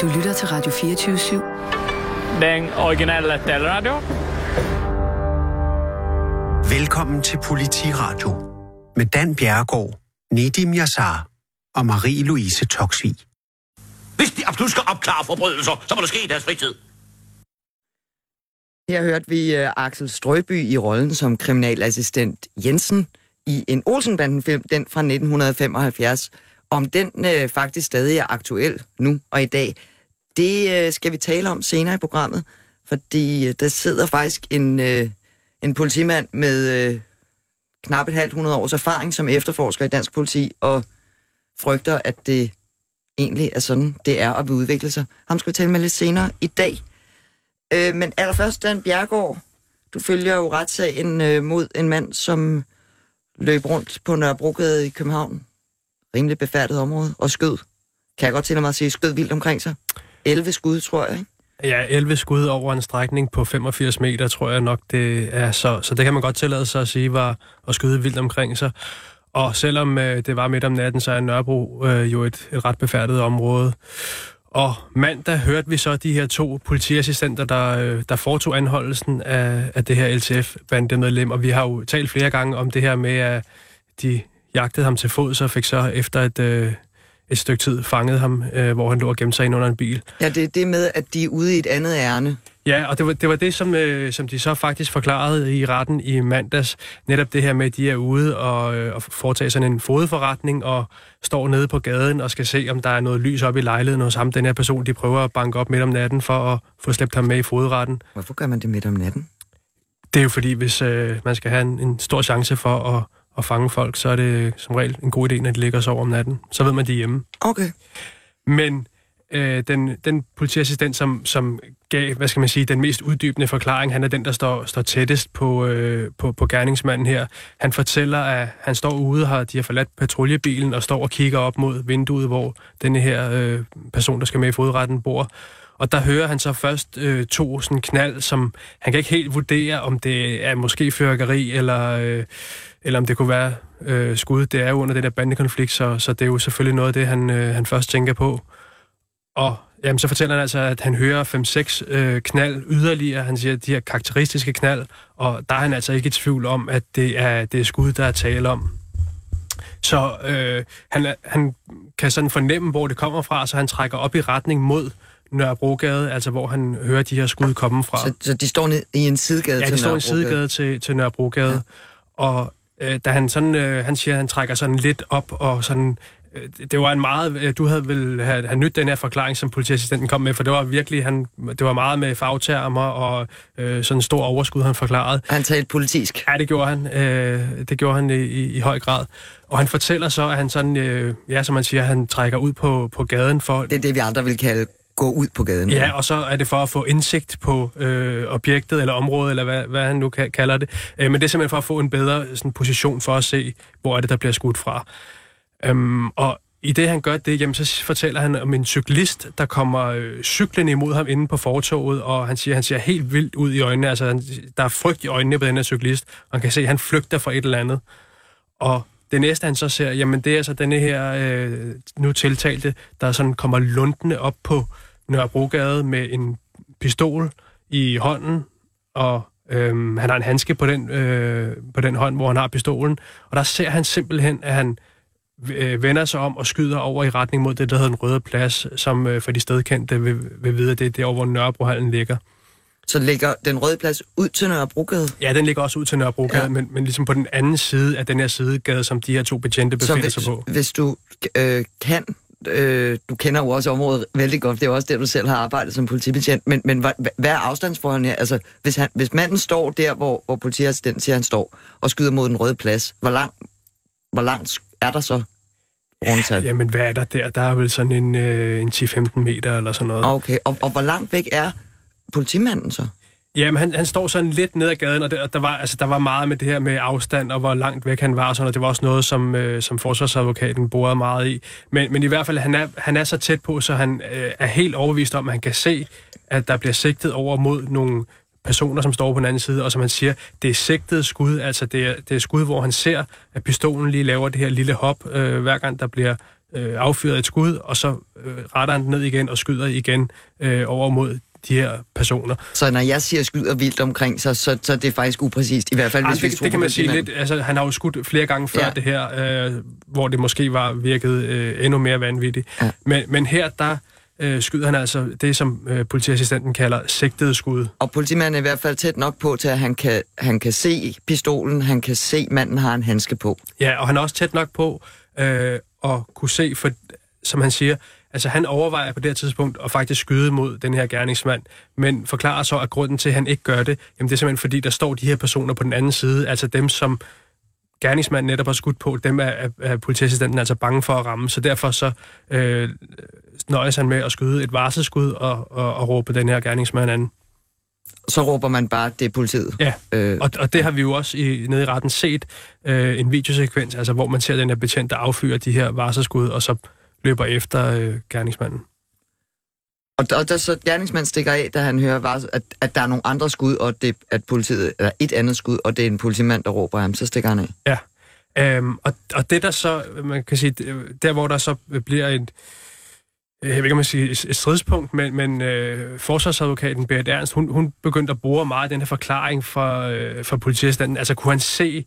Du lytter til Radio 24-7. Den originale taleradio. Velkommen til Politiradio med Dan Bjerregaard, Nedim Yassar og Marie-Louise Toksvig. Hvis de absolut skal opklare forbrydelser, så må det ske i deres fritid. Her hørte vi uh, Axel Strøby i rollen som kriminalassistent Jensen i en Olsenbanden-film, den fra 1975. Om den uh, faktisk stadig er aktuel nu og i dag, det øh, skal vi tale om senere i programmet, fordi øh, der sidder faktisk en, øh, en politimand med knap et halvt hundrede års erfaring som efterforsker i dansk politi, og frygter, at det egentlig er sådan, det er at udvikle sig. Ham skal vi tale med lidt senere i dag. Øh, men allerførst, Dan Bjergård, du følger jo retssagen øh, mod en mand, som løb rundt på Nørrebrogade i København. Rimelig befærdet område, og skød. Kan jeg godt til mig at sige, skød vildt omkring sig. 11 skud, tror jeg? Ja, 11 skud over en strækning på 85 meter, tror jeg nok, det er så. Så det kan man godt tillade sig at sige, var at skyde vildt omkring sig. Og selvom øh, det var midt om natten, så er Nørrebro øh, jo et, et ret befærdet område. Og mandag hørte vi så de her to politiassistenter, der, øh, der foretog anholdelsen af, af det her LTF-bandemedlem. Og vi har jo talt flere gange om det her med, at de jagtede ham til fod, så fik så efter et, øh, et stykke tid fanget ham, øh, hvor han lå og gemte sig ind under en bil. Ja, det er det med, at de er ude i et andet ærne. Ja, og det var det, var det som, øh, som de så faktisk forklarede i retten i mandags. Netop det her med, at de er ude og, øh, og foretage sådan en fodforretning og står nede på gaden og skal se, om der er noget lys op i lejligheden hos ham. Den her person, de prøver at banke op midt om natten for at få slæbt ham med i fodretten. Hvorfor gør man det midt om natten? Det er jo fordi, hvis øh, man skal have en, en stor chance for at, at fange folk, så er det som regel en god idé, når de ligger og sover om natten. Så ved man, de er hjemme. Okay. Men øh, den, den politiassistent, som, som gav, hvad skal man sige, den mest uddybende forklaring, han er den, der står, står tættest på, øh, på, på gerningsmanden her. Han fortæller, at han står ude, har, de har forladt patruljebilen og står og kigger op mod vinduet, hvor denne her øh, person, der skal med i fodretten, bor. Og der hører han så først øh, to sådan knald, som han kan ikke helt vurdere, om det er måske fyrkeri, eller, øh, eller om det kunne være øh, skud. Det er jo under den der bandekonflikt, så, så det er jo selvfølgelig noget af det, han, øh, han først tænker på. Og jamen, så fortæller han altså, at han hører 5-6 øh, knald yderligere. Han siger, de her karakteristiske knald, og der er han altså ikke i tvivl om, at det er, det er skud, der er tale om. Så øh, han, han kan sådan fornemme, hvor det kommer fra, så han trækker op i retning mod Nørrebrogade, altså hvor han hører de her skud komme fra. Så, så de står ned i en sidegade ja, til de står i en Nørrebrogade? sidegade til, til Nørrebrogade. Ja. Og øh, da han sådan, øh, han siger, at han trækker sådan lidt op og sådan øh, det var en meget, øh, du havde vel have, have nyt den her forklaring, som politiassistenten kom med, for det var virkelig, han, det var meget med fagtermer og øh, sådan en stor overskud, han forklarede. Han talte politisk. Ja, det gjorde han. Øh, det gjorde han i, i, i høj grad. Og han fortæller så, at han sådan, øh, ja, som man siger, han trækker ud på, på gaden for... Det er det, vi andre vil kalde gå ud på gaden. Ja, og så er det for at få indsigt på øh, objektet eller området, eller hvad, hvad han nu kalder det. Øh, men det er simpelthen for at få en bedre sådan, position for at se, hvor er det, der bliver skudt fra. Øhm, og i det, han gør det, jamen, så fortæller han om en cyklist, der kommer øh, cyklen imod ham inde på fortoget, og han siger, han ser helt vildt ud i øjnene. Altså, han, der er frygt i øjnene på den her cyklist, og han kan se, at han flygter fra et eller andet. Og det næste, han så ser, jamen, det er så denne her øh, nu tiltalte, der sådan kommer lundende op på Nørrebrogade med en pistol i hånden, og øhm, han har en handske på den, øh, på den hånd, hvor han har pistolen. Og der ser han simpelthen, at han øh, vender sig om og skyder over i retning mod det, der hedder den røde plads, som øh, for de stedkendte vil, vil vide, at det er der, hvor Nørrebrohallen ligger. Så ligger den røde plads ud til Nørrebrogade? Ja, den ligger også ud til Nørrebrogade, ja. men, men ligesom på den anden side af den her sidegade, som de her to betjente befinder hvis, sig på. hvis du øh, kan, øh, du kender jo også området vældig godt, det er også der, du selv har arbejdet som politibetjent, men, men hvad, hvad er afstandsforholdene her? Altså, hvis, han, hvis manden står der, hvor, hvor politiassistenten siger, han står, og skyder mod den røde plads, hvor, lang, hvor langt er der så rundtal? Jamen, hvad er der der? Der er vel sådan en, øh, en 10-15 meter eller sådan noget. Okay, og, og hvor langt væk er politimanden så? Jamen, han, han står sådan lidt ned ad gaden, og, det, og der, var, altså, der var meget med det her med afstand, og hvor langt væk han var, og, sådan, og det var også noget, som, øh, som forsvarsadvokaten borede meget i. Men, men i hvert fald, han er, han er så tæt på, så han øh, er helt overbevist om, at han kan se, at der bliver sigtet over mod nogle personer, som står på den anden side, og som han siger, det er sigtet skud, altså det er, det er skud, hvor han ser, at pistolen lige laver det her lille hop, øh, hver gang der bliver øh, affyret et skud, og så øh, retter han den ned igen og skyder igen øh, over mod de her personer. Så når jeg siger skyder vildt omkring sig, så, så det er faktisk upræcist, i hvert fald Ej, hvis vi det, tror det kan man sige lidt. Altså, han har jo skudt flere gange før Ja. det her, øh, hvor det måske var virket øh, endnu mere vanvittigt. Ja. Men, men her, der øh, skyder han altså det, som øh, politiassistenten kalder sigtede skud. Og politimanden er i hvert fald tæt nok på til, at han kan, han kan se pistolen, han kan se, manden har en handske på. Ja, og han er også tæt nok på øh, at kunne se, for, som han siger, altså han overvejer på det her tidspunkt at faktisk skyde mod den her gerningsmand, men forklarer så, at grunden til, at han ikke gør det, jamen det er simpelthen fordi, der står de her personer på den anden side, altså dem, som gerningsmanden netop har skudt på, dem er, er, er politiassistenten altså bange for at ramme, så derfor så øh, nøjes han med at skyde et varselsskud og, og, og råbe den her gerningsmand an. Så råber man bare, det er politiet. Ja, Øh, og, og det har vi jo også i, nede i retten set, øh, en videosekvens, altså hvor man ser den her betjent, der affyrer de her varselsskud, og så løber efter øh, gerningsmanden. og, og der så gerningsmanden stikker af, da han hører, vars- at, at der er nogle andre skud, og det, at politiet, eller et andet skud, og det er en politimand, der råber ham, så stikker han af. Øhm, og, og det der så, man kan sige, der hvor der så bliver et, øh, jeg ved ikke om man siger et stridspunkt, men, men øh, forsvarsadvokaten Berit Ernst, hun, hun begyndte at bruge meget den her forklaring for, øh, for politiassistenten. Altså kunne han se,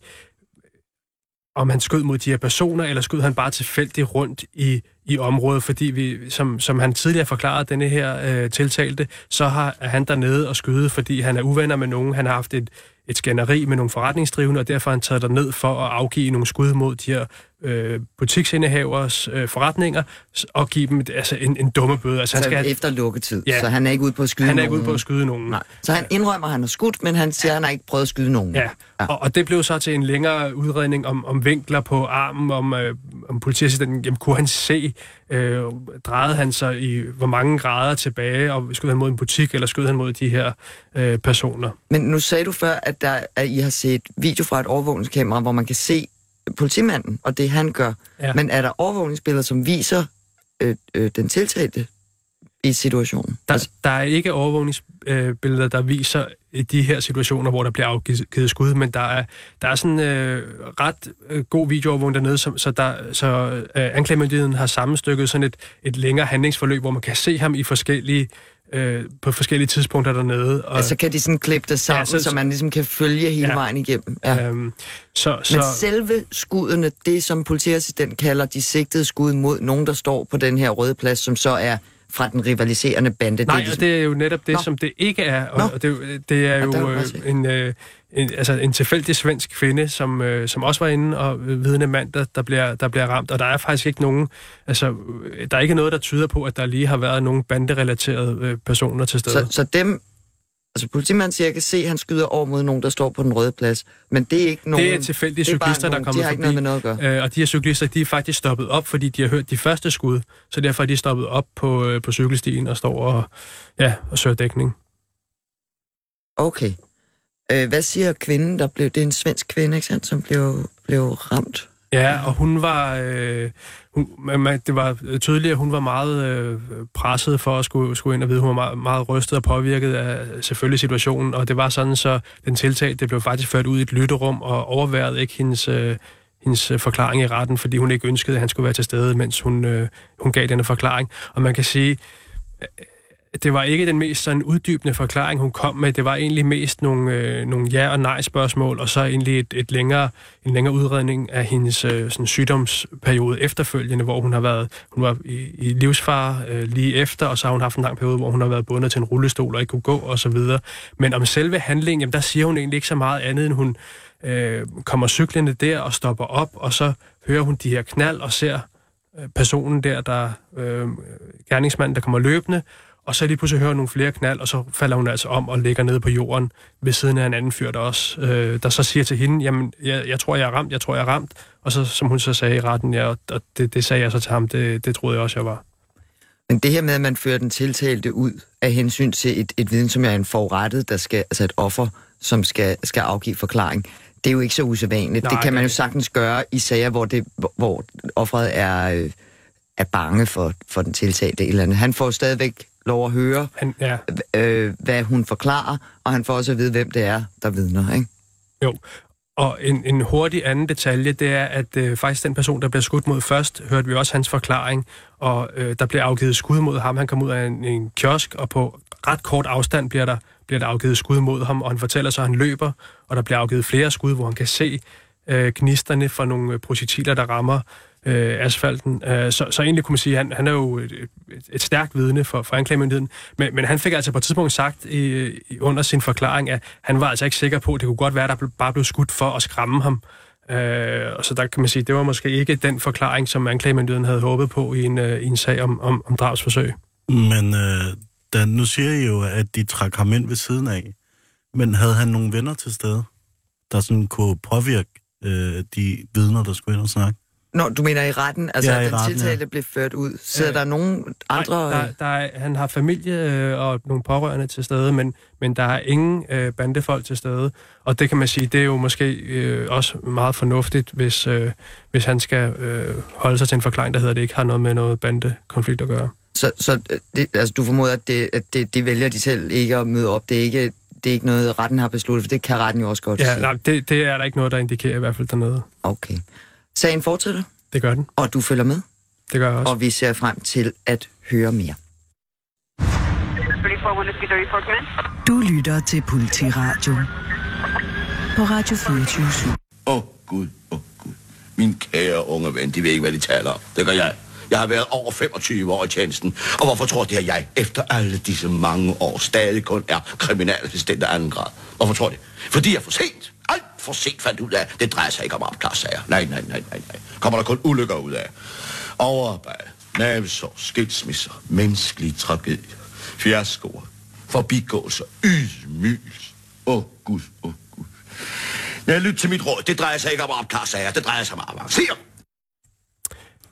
om han skød mod de her personer, eller skød han bare tilfældigt rundt i, i området, fordi vi, som, som han tidligere forklarede denne her øh, tiltalte, så har, er han dernede og skyde, fordi han er uvenner med nogen. Han har haft et, et skænderi med nogle forretningsdrivende, og derfor har han taget derned for at afgive nogle skud mod de her øh, butiksindehavers øh, forretninger, og give dem altså en, en dumme bøde. Altså, Altså han, skal, efter lukketid, Ja. så han er ikke ude på at skyde han er ikke nogen. ude på at skyde nogen. Nej. Så han indrømmer, at han har skudt, men han siger, at han har ikke prøvet at skyde nogen. Ja, og, og det blev så til en længere udredning om, om vinkler på armen, om, øh, om politiassistenten, jamen, kunne han se, øh, drejede han sig i hvor mange grader tilbage, og skød han mod en butik, eller skød han mod de her øh, personer? Men nu sagde du før, at, der, at I har set video fra et overvågningskamera, hvor man kan se politimanden og det, han gør. Ja. Men er der overvågningsbilleder, som viser øh, øh, den tiltalte i situationen? Der, der er ikke overvågningsbilleder, der viser i de her situationer, hvor der bliver afgivet skud, men der er, der er sådan øh, ret øh, god videoovervågning dernede, så, så, der, så øh, anklagemyndigheden har sammenstykket sådan et, et længere handlingsforløb, hvor man kan se ham i forskellige øh, på forskellige tidspunkter dernede. Og, Altså kan de sådan klippe det sammen, ja, så, så- man ligesom kan følge hele Ja. vejen igennem? Ja. øhm, så, Men så, selve skuddene, det som politiassistent kalder de sigtede skud mod nogen, der står på den her røde plads, som så er fra den rivaliserende bande. Nej, det er ligesom, det er jo netop det, Nå. Som det ikke er. Og, Nå. det, er jo- det er jo øh, en, øh, en, altså en tilfældig svensk kvinde, som, øh, som også var inde og øh, vidne mand, der, der, bliver, der bliver ramt. Og der er faktisk ikke nogen, altså øh, der er ikke noget, der tyder på, at der lige har været nogen banderelaterede øh, personer til stede. så, så dem... Altså politimanden siger, jeg kan se, at han skyder over mod nogen, der står på den røde plads. Men det er ikke nogen... det er tilfældige det er cyklister, der er nogen- kommet De har ikke forbi. noget med noget at gøre. Øh, og de her cyklister, de er faktisk stoppet op, fordi de har hørt de første skud. Så derfor er de stoppet op på, øh, på cykelstien og står og, ja, og søger dækning. Okay. Øh, hvad siger kvinden, der blev... Det er en svensk kvinde, ikke sandt, som blev, blev ramt? Ja, og hun var... Øh, hun, man- det var tydeligt, at hun var meget øh, presset for at skulle, skulle ind og vide. Hun var meget, meget rystet og påvirket af selvfølgelig situationen, og det var sådan, så den tiltag, det blev faktisk ført ud i et lytterum og overværede ikke hendes, øh, hendes øh, forklaring i retten, fordi hun ikke ønskede, at han skulle være til stede, mens hun, øh, hun gav denne forklaring. Og man kan sige, det var ikke den mest sådan uddybende forklaring, hun kom med. Det var egentlig mest nogle, øh, nogle ja- og nej-spørgsmål, og så egentlig et, et længere, en længere udredning af hendes øh, sådan sygdomsperiode efterfølgende, hvor hun har været hun var i, i livsfare øh, lige efter, og så har hun haft en lang periode, hvor hun har været bundet til en rullestol og ikke kunne gå og så videre. Men om selve handlingen, jamen, der siger hun egentlig ikke så meget andet, end hun øh, kommer cyklende der og stopper op, og så hører hun de her knald og ser øh, personen der, der øh, gerningsmanden, der kommer løbende, og så lige pludselig hører hun nogle flere knald, og så falder hun altså om og ligger nede på jorden ved siden af en anden fyr, der også, øh, der så siger til hende, jamen, jeg, jeg tror, jeg er ramt, jeg tror, jeg er ramt. Og så, som hun så sagde i retten, ja, og det, det sagde jeg så til ham, det, det troede jeg også, jeg var. Men det her med, at man fører den tiltalte ud af hensyn til et, et viden, som er en forurettet, der skal, altså et offer, som skal, skal afgive forklaring, det er jo ikke så usædvanligt. Nej, det kan man jo sagtens gøre i sager, hvor, det, hvor, hvor offeret er, øh, er bange for, for den tiltalte eller andet. Han får stadigvæk lov at høre, Han, ja, øh, hvad hun forklarer, og han får også at vide, hvem det er, der vidner. Ikke? jo. Og en, en hurtig anden detalje, det er, at øh, faktisk den person, der bliver skudt mod først, hørte vi også hans forklaring, og øh, der bliver afgivet skud mod ham. Han kom ud af en, en kiosk, og på ret kort afstand bliver der, bliver der afgivet skud mod ham, og han fortæller så, at han løber, og der bliver afgivet flere skud, hvor han kan se øh, gnisterne fra nogle øh, projektiler, der rammer øh, asfalten. Øh, så, så egentlig kunne man sige, at han, han er jo et, et, et stærkt vidne for, for anklagemyndigheden. Men, men han fik altså på et tidspunkt sagt i, i, under sin forklaring, at han var altså ikke sikker på, at det kunne godt være, at der bare blev skudt for at skræmme ham. Øh, og så der kan man sige, det var måske ikke den forklaring, som anklagemyndigheden havde håbet på i en, øh, i en sag om, om, om drabsforsøg. Men øh, da, nu siger I jo, at de trak ham ind ved siden af. Men havde han nogle venner til stede, der sådan kunne påvirke øh, de vidner, der skulle ind og snakke? Nå, du mener i retten, altså Ja, i den retten, tiltalte ja. blev ført ud. Sidder Ja. der nogen andre... Nej, der, der er, han har familie øh, og nogle pårørende til stede, men, men der er ingen øh, bandefolk til stede. Og det kan man sige, det er jo måske øh, også meget fornuftigt, hvis, øh, hvis han skal øh, holde sig til en forklaring, der hedder, at det ikke har noget med noget bandekonflikt at gøre. Så, så det, altså, du formoder, at, det, at det, det vælger de selv ikke at møde op. Det er ikke, det er ikke noget, retten har besluttet, for det kan retten jo også godt Ja, sige. nej, det, det er der ikke noget, der indikerer i hvert fald dernede. Okay. Sagen fortsætter, Det gør den. og du følger med, Det gør jeg også. og vi ser frem til at høre mere. Du lytter til Politiradio på Radio 24 Åh, oh, Gud, åh, oh, Gud. Min kære unge ven, de ved ikke, hvad de taler om. Det gør jeg. Jeg har været over 25 år i tjenesten. Og hvorfor tror de, at jeg efter alle disse mange år stadig kun er kriminalassistent af anden grad? Hvorfor tror de? Fordi jeg er for sent. For sent fandt ud af, det drejer sig ikke om opklarsager. Nej, nej, nej, nej, nej. Kommer der kun ulykker ud af. Overarbejde, navesår, skilsmisser, menneskelige tragedier, fiaskoer, forbigåelser, ydmygelse. Åh, oh, Gud, åh, oh, Gud. Ja, lyt til mit råd. Det drejer sig ikke om opklarsager. Det drejer sig om avancere.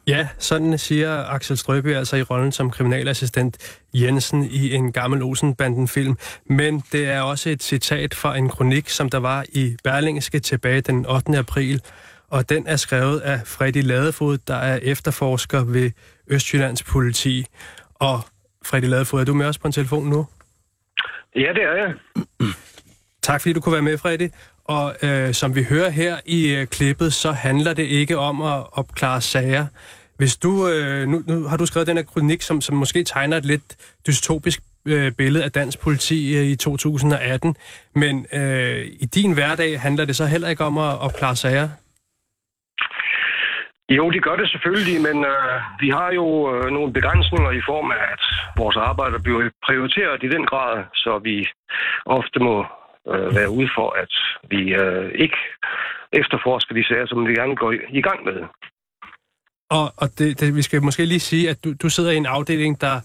Ja, sådan siger Axel Strøby altså i rollen som kriminalassistent Jensen i en gammel Olsenbanden-film. Men det er også et citat fra en kronik, som der var i Berlingske tilbage den 8. april. Og den er skrevet af Freddy Ladefod, der er efterforsker ved Østjyllands politi. Og Freddy Ladefod, er du med os på en telefon nu? Ja, det er jeg. Tak fordi du kunne være med, Freddy. Og øh, som vi hører her i øh, klippet, så handler det ikke om at opklare sager. Hvis du, øh, nu, nu har du skrevet den her kronik, som, som måske tegner et lidt dystopisk øh, billede af dansk politi øh, i 2018, men øh, i din hverdag handler det så heller ikke om at opklare sager? Jo, det gør det selvfølgelig, men øh, vi har jo øh, nogle begrænsninger i form af, at vores arbejde bliver prioriteret i den grad, så vi ofte må øh, være ude for, at vi øh, ikke efterforsker de sager, som vi gerne går i, i gang med. Og, og det, det, vi skal måske lige sige, at du, du sidder i en afdeling, der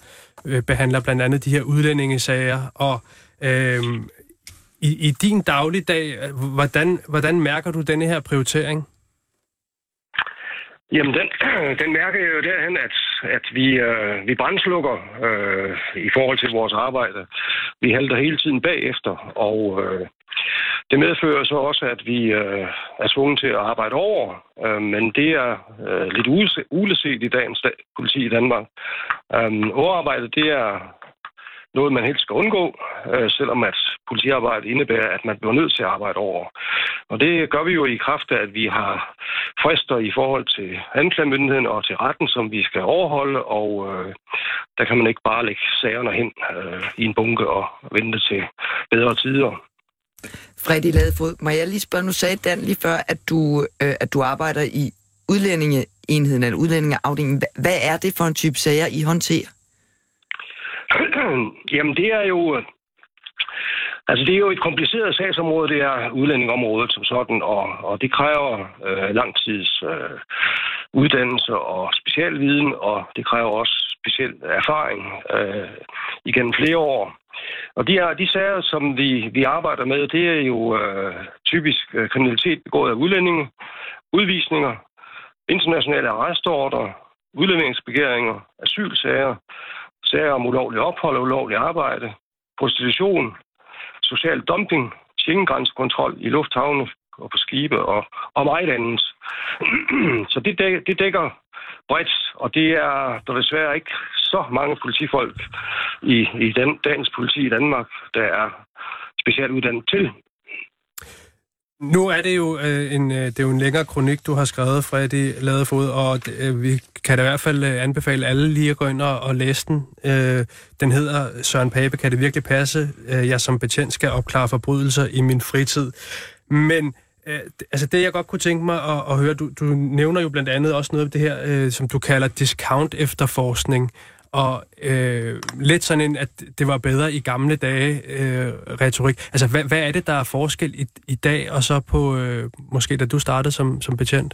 øh, behandler blandt andet de her udlændingesager, og øh, i, i din dagligdag, øh, hvordan, hvordan mærker du denne her prioritering? Jamen, den, den mærker jeg jo derhen, at, at vi, øh, vi brændslukker øh, i forhold til vores arbejde. Vi halter hele tiden bagefter, og øh, det medfører så også, at vi øh, er tvunget til at arbejde over, øh, men det er øh, lidt uleset i dagens da- politi i Danmark. Øh, overarbejde, det er noget, man helst skal undgå, øh, selvom at politiarbejde indebærer, at man bliver nødt til at arbejde over. Og det gør vi jo i kraft af, at vi har frister i forhold til anklagemyndigheden og til retten, som vi skal overholde, og øh, der kan man ikke bare lægge sagerne hen øh, i en bunke og vente til bedre tider. Fredi Ladefod, må jeg lige spørge, nu sagde Dan lige før, at du, øh, at du arbejder i udlændingeenheden eller udlændingeafdelingen. Hvad er det for en type sager, I håndterer? Øhm, jamen, det er jo... Øh, altså, det er jo et kompliceret sagsområde, det er udlændingområdet som sådan, og, og det kræver øh, lang tids øh, uddannelse og specialviden, og det kræver også speciel erfaring øh, igennem flere år. Og de, her, de sager, som vi, vi arbejder med, det er jo øh, typisk øh, kriminalitet begået af udlændinge, udvisninger, internationale arrestordre, udleveringsbegæringer, asylsager, sager om ulovlig ophold og ulovlig arbejde, prostitution, social dumping, Schengen-grænsekontrol i lufthavne og på skibe og, og meget andet. Så det, dæk, det dækker bredt, og det er der er desværre ikke så mange politifolk i, i den, dagens politi i Danmark, der er specielt uddannet til. Nu er det jo øh, en, øh, det er jo en længere kronik, du har skrevet, Freddy Ladefod, og øh, vi kan da i hvert fald øh, anbefale alle lige at gå ind og, og læse den. Øh, den hedder Søren Pape, kan det virkelig passe? Øh, jeg som betjent skal opklare forbrydelser i min fritid. Men øh, altså det, jeg godt kunne tænke mig at, at høre, du, du nævner jo blandt andet også noget af det her, øh, som du kalder discount efterforskning og øh, lidt sådan en, at det var bedre i gamle dage øh, retorik. Altså, hvad, hvad er det, der er forskel i, i dag, og så på, øh, måske da du startede som, som betjent?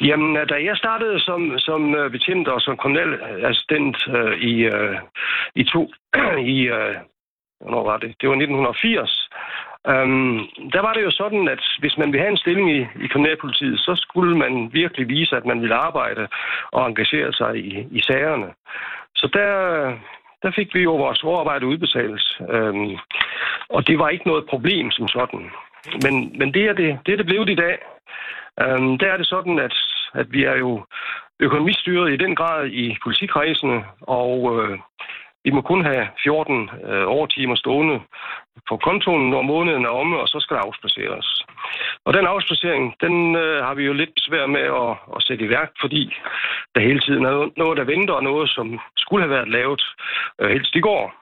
Jamen, øh, da jeg startede som, som øh, betjent og som kriminalassistent øh, i, øh, i to, i, øh, hvornår var det? Det var 1980. Øhm, der var det jo sådan, at hvis man ville have en stilling i, i kriminalpolitiet, så skulle man virkelig vise, at man ville arbejde og engagere sig i, i sagerne. Så der, der fik vi jo vores overarbejde udbetalt. Øhm, og det var ikke noget problem som sådan. Men, men det, er det, det er det blevet i dag. Øhm, der er det sådan, at, at vi er jo økonomistyret i den grad i politikredsene, og øh, i må kun have 14 øh, overtimer stående på kontoen, når måneden er omme, og så skal der afspaceres. Og den afspacering, den øh, har vi jo lidt svært med at, at sætte i værk, fordi der hele tiden er noget, der venter, og noget, som skulle have været lavet øh, helst i går.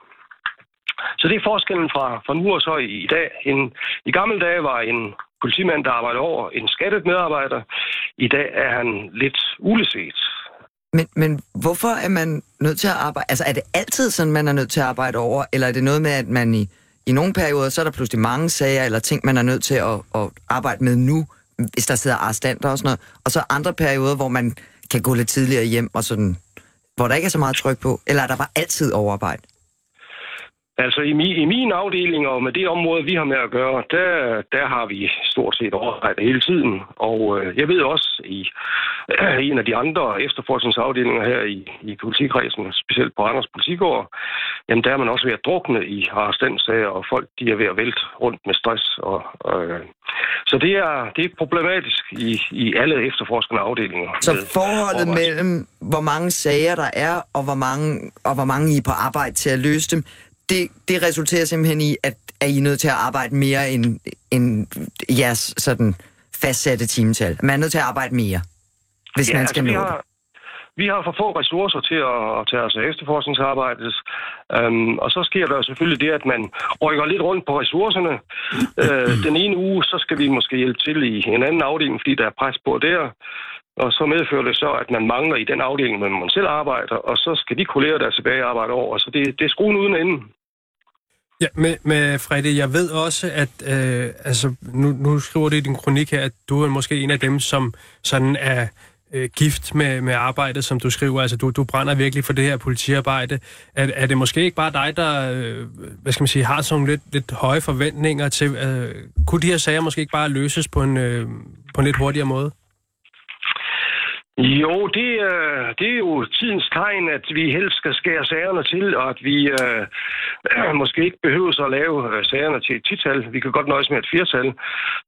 Så det er forskellen fra, fra nu og så i, i dag. En, I gamle dage var en politimand, der arbejdede over en skattet medarbejder. I dag er han lidt uleset. Men, men hvorfor er man nødt til at arbejde? Altså er det altid sådan, man er nødt til at arbejde over? Eller er det noget med, at man i, i nogle perioder, så er der pludselig mange sager eller ting, man er nødt til at, at arbejde med nu, hvis der sidder arrestanter og sådan noget. Og så andre perioder, hvor man kan gå lidt tidligere hjem og sådan, hvor der ikke er så meget tryk på? Eller er der bare altid overarbejde? Altså i, mi, i min afdeling og med det område, vi har med at gøre, der, der har vi stort set overarbejde hele tiden. Og øh, jeg ved også i øh, en af de andre efterforskningsafdelinger her i, i politikredsen, specielt på Randers Politikår, jamen der er man også ved at drukne i arrestantsager, og folk de er ved at vælte rundt med stress. Og, øh, så det er, det er problematisk i, i alle efterforskende afdelinger. Så forholdet mellem, hvor mange sager der er, og hvor mange, og hvor mange I er på arbejde til at løse dem, det, det resulterer simpelthen i, at, at I er nødt til at arbejde mere end, end jeres sådan fastsatte timetal. Man er nødt til at arbejde mere, hvis ja, man skal altså, nå det. Vi har for få ressourcer til at, at tage os af efterforskningsarbejdet, øhm, og så sker der selvfølgelig det, at man rykker lidt rundt på ressourcerne. Øh, den ene uge, så skal vi måske hjælpe til i en anden afdeling, fordi der er pres på der. Og så medfører det så, at man mangler i den afdeling, hvor man selv arbejder, og så skal de kolleger der tilbage arbejde over. Så det, det er skruen uden enden. Ja, med, med Frede, jeg ved også, at øh, altså, nu, nu skriver du i din kronik her, at du er måske en af dem, som sådan er øh, gift med, med arbejdet, som du skriver. Altså, du, du brænder virkelig for det her politiarbejde. Er, er det måske ikke bare dig, der øh, hvad skal man sige, har sådan lidt, lidt høje forventninger til... Øh, kunne de her sager måske ikke bare løses på en, øh, på en lidt hurtigere måde? Jo, det, øh, det er jo tidens tegn, at vi helst skal skære sagerne til, og at vi øh, måske ikke behøver at lave øh, sagerne til et tital. Vi kan godt nøjes med et firtal.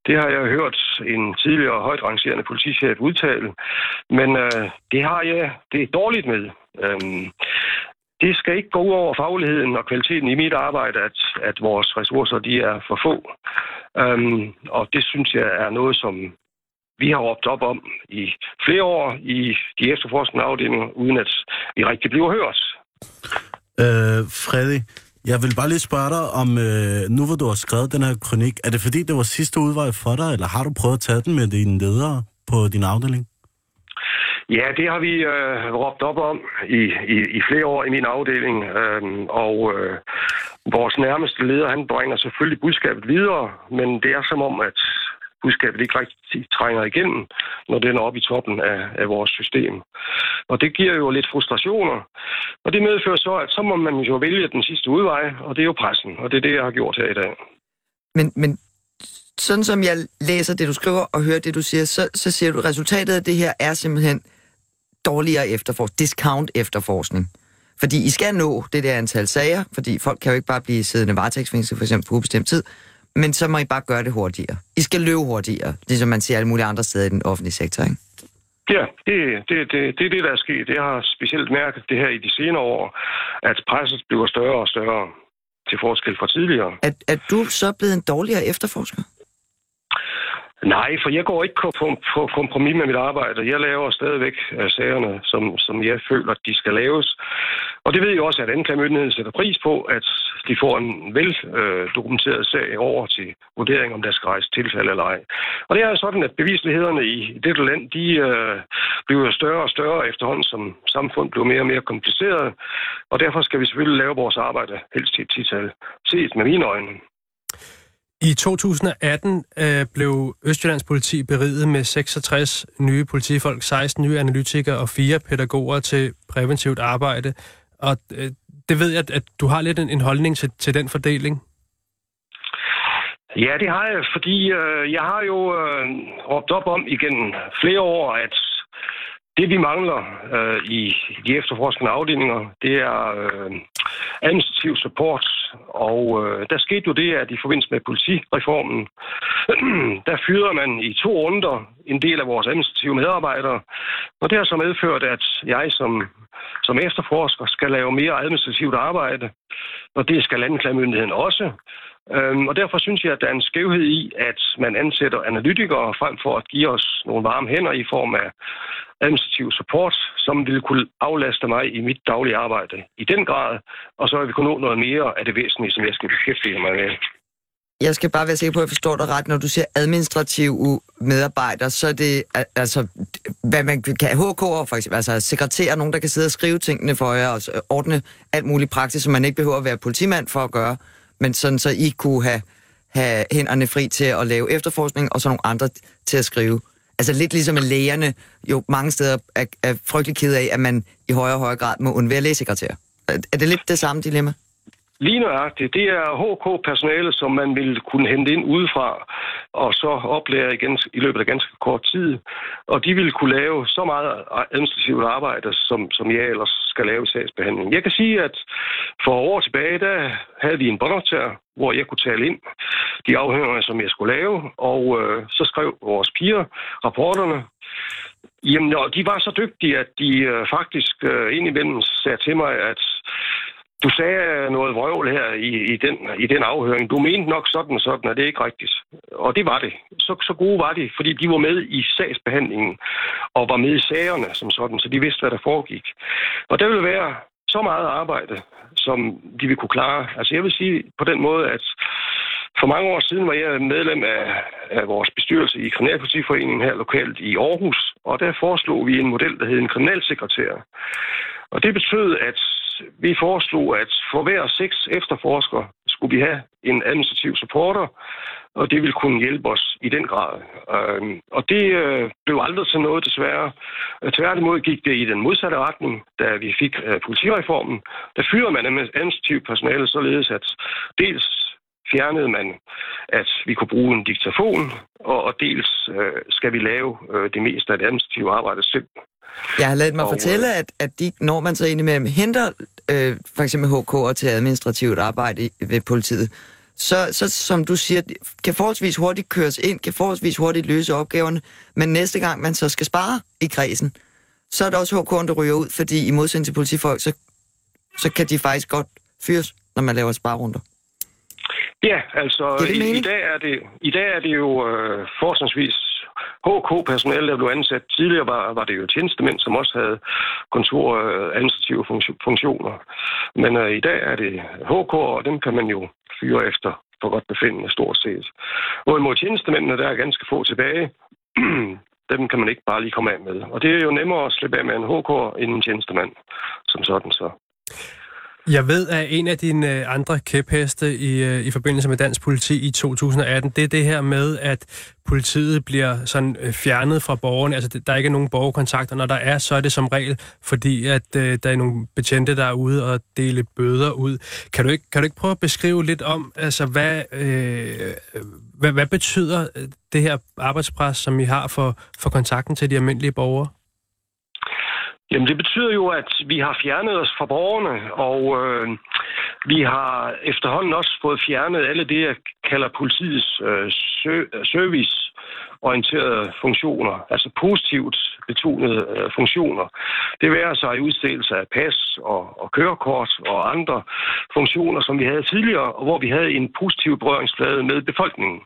Det har jeg hørt en tidligere højt rangerende politichef udtale. Men øh, det har jeg det er dårligt med. Øhm, det skal ikke gå ud over fagligheden og kvaliteten i mit arbejde, at, at vores ressourcer de er for få. Øhm, og det synes jeg er noget, som vi har råbt op om i flere år i de efterforskende afdelinger, uden at vi rigtig bliver hørt. Øh, Freddy, jeg vil bare lige spørge dig om, øh, nu hvor du har skrevet den her kronik, er det fordi, det var sidste udvej for dig, eller har du prøvet at tage den med dine ledere på din afdeling? Ja, det har vi øh, råbt op om i, i, i flere år i min afdeling, øh, og øh, vores nærmeste leder, han bringer selvfølgelig budskabet videre, men det er som om, at budskabet ikke rigtig trænger igennem, når den er oppe i toppen af, af vores system. Og det giver jo lidt frustrationer. Og det medfører så, at så må man jo vælge den sidste udvej, og det er jo pressen. Og det er det, jeg har gjort her i dag. Men, men sådan som jeg læser det, du skriver, og hører det, du siger, så, så siger du, at resultatet af det her er simpelthen dårligere efterforskning, discount efterforskning. Fordi I skal nå det der antal sager, fordi folk kan jo ikke bare blive siddende varetægtsfængsel for eksempel på ubestemt tid, men så må I bare gøre det hurtigere. I skal løbe hurtigere, ligesom man siger alle mulige andre steder i den offentlige sektor, ikke? Ja, det, det, det, det er det, der er sket. Det har specielt mærket det her i de senere år, at presset bliver større og større til forskel fra tidligere. Er, er du så blevet en dårligere efterforsker? Nej, for jeg går ikke på, kompromis med mit arbejde. Jeg laver stadigvæk uh, sagerne, som, som jeg føler, at de skal laves. Og det ved jeg også, at anklagemyndigheden sætter pris på, at de får en vel øh, dokumenteret sag over til vurdering, om der skal rejse tilfælde eller ej. Og det er sådan, at bevislighederne i dette land, de øh, bliver større og større efterhånden, som samfund bliver mere og mere kompliceret. Og derfor skal vi selvfølgelig lave vores arbejde helst til et tital. Set med mine øjne. I 2018 øh, blev Østjyllands politi beriget med 66 nye politifolk, 16 nye analytikere og fire pædagoger til præventivt arbejde. Og øh, det ved jeg, at, at du har lidt en, en holdning til, til den fordeling. Ja, det har jeg, fordi øh, jeg har jo øh, råbt op om igen flere år, at det vi mangler øh, i de efterforskende afdelinger, det er øh, administrativ support. Og øh, der skete jo det, at i forbindelse med politireformen, der fyrede man i to runder en del af vores administrative medarbejdere. Og det har så medført, at jeg som, som efterforsker skal lave mere administrativt arbejde. Og det skal landklagemyndigheden også. Øhm, og derfor synes jeg, at der er en skævhed i, at man ansætter analytikere frem for at give os nogle varme hænder i form af administrativ support, som ville kunne aflaste mig i mit daglige arbejde i den grad, og så vil vi kunne nå noget mere af det væsentlige, som jeg skal beskæftige mig med. Jeg skal bare være sikker på, at jeg forstår dig ret. Når du siger administrativ medarbejdere, så er det altså, hvad man kan HK'er for eksempel, altså sekretær, nogen, der kan sidde og skrive tingene for jer og ordne alt muligt praktisk, som man ikke behøver at være politimand for at gøre men sådan så I kunne have, have hænderne fri til at lave efterforskning, og så nogle andre til at skrive. Altså lidt ligesom at lægerne jo mange steder er, er frygtelig ked af, at man i højere og højere grad må undvære lægesekretær. Er det lidt det samme dilemma? Lige nøjagtigt. Det er HK-personale, som man vil kunne hente ind udefra, og så oplære igen i løbet af ganske kort tid. Og de vil kunne lave så meget administrativt arbejde, som, som jeg ellers skal lave i sagsbehandlingen. Jeg kan sige, at for år tilbage, der havde vi en båndoptager, hvor jeg kunne tale ind de afhøringer, som jeg skulle lave, og øh, så skrev vores piger rapporterne. Jamen, og de var så dygtige, at de øh, faktisk øh, indimellem sagde til mig, at du sagde øh, noget vrøvl her i, i, den, i den afhøring. Du mente nok sådan og sådan, og det er ikke rigtigt. Og det var det. Så, så gode var de, fordi de var med i sagsbehandlingen og var med i sagerne som sådan, så de vidste, hvad der foregik. Og der ville være så meget arbejde, som de ville kunne klare. Altså jeg vil sige på den måde, at for mange år siden var jeg medlem af, af vores bestyrelse i Kriminalpolitiforeningen her lokalt i Aarhus, og der foreslog vi en model, der hed en kriminalsekretær. Og det betød, at vi foreslog, at for hver seks efterforskere skulle vi have en administrativ supporter, og det ville kunne hjælpe os i den grad. Øhm, og det øh, blev aldrig til noget, desværre. Øh, tværtimod gik det i den modsatte retning, da vi fik øh, politireformen. Der fyrede man administrativ personale således, at dels fjernede man, at vi kunne bruge en diktafon, og, og dels øh, skal vi lave øh, det meste af det administrative arbejde selv. Jeg har ladet mig og, fortælle, at, at de, når man så indimellem henter øh, for eksempel HK'er til administrativt arbejde ved politiet, så, så som du siger, kan forholdsvis hurtigt køres ind, kan forholdsvis hurtigt løse opgaverne, men næste gang man så skal spare i kredsen, så er der også HK'en, der ryger ud, fordi i modsætning til politifolk, så, så kan de faktisk godt fyres, når man laver sparerunder. Ja, altså i, i, dag er det, i dag er det jo øh, forholdsvis HK-personale, der blev ansat. Tidligere var, var det jo tjenestemænd, som også havde kontor øh, administrative funktioner. Men øh, i dag er det HK, og dem kan man jo fyre efter for godt befindende stort set. Hvorimod tjenestemændene, der er ganske få tilbage, dem kan man ikke bare lige komme af med. Og det er jo nemmere at slippe af med en HK end en tjenestemand, som sådan så. Jeg ved, at en af dine øh, andre kæpheste i, øh, i forbindelse med dansk politi i 2018, det er det her med, at politiet bliver sådan øh, fjernet fra borgerne. Altså, der er ikke nogen borgerkontakter. Når der er, så er det som regel, fordi at øh, der er nogle betjente, der er ude og dele bøder ud. Kan du ikke, kan du ikke prøve at beskrive lidt om, altså, hvad, øh, hvad, hvad betyder det her arbejdspres, som I har for, for kontakten til de almindelige borgere? Jamen det betyder jo, at vi har fjernet os fra borgerne, og øh, vi har efterhånden også fået fjernet alle det, jeg kalder politiets øh, serviceorienterede funktioner, altså positivt betonede øh, funktioner. Det værer sig i udstedelse af pas og, og kørekort og andre funktioner, som vi havde tidligere, og hvor vi havde en positiv berøringsflade med befolkningen.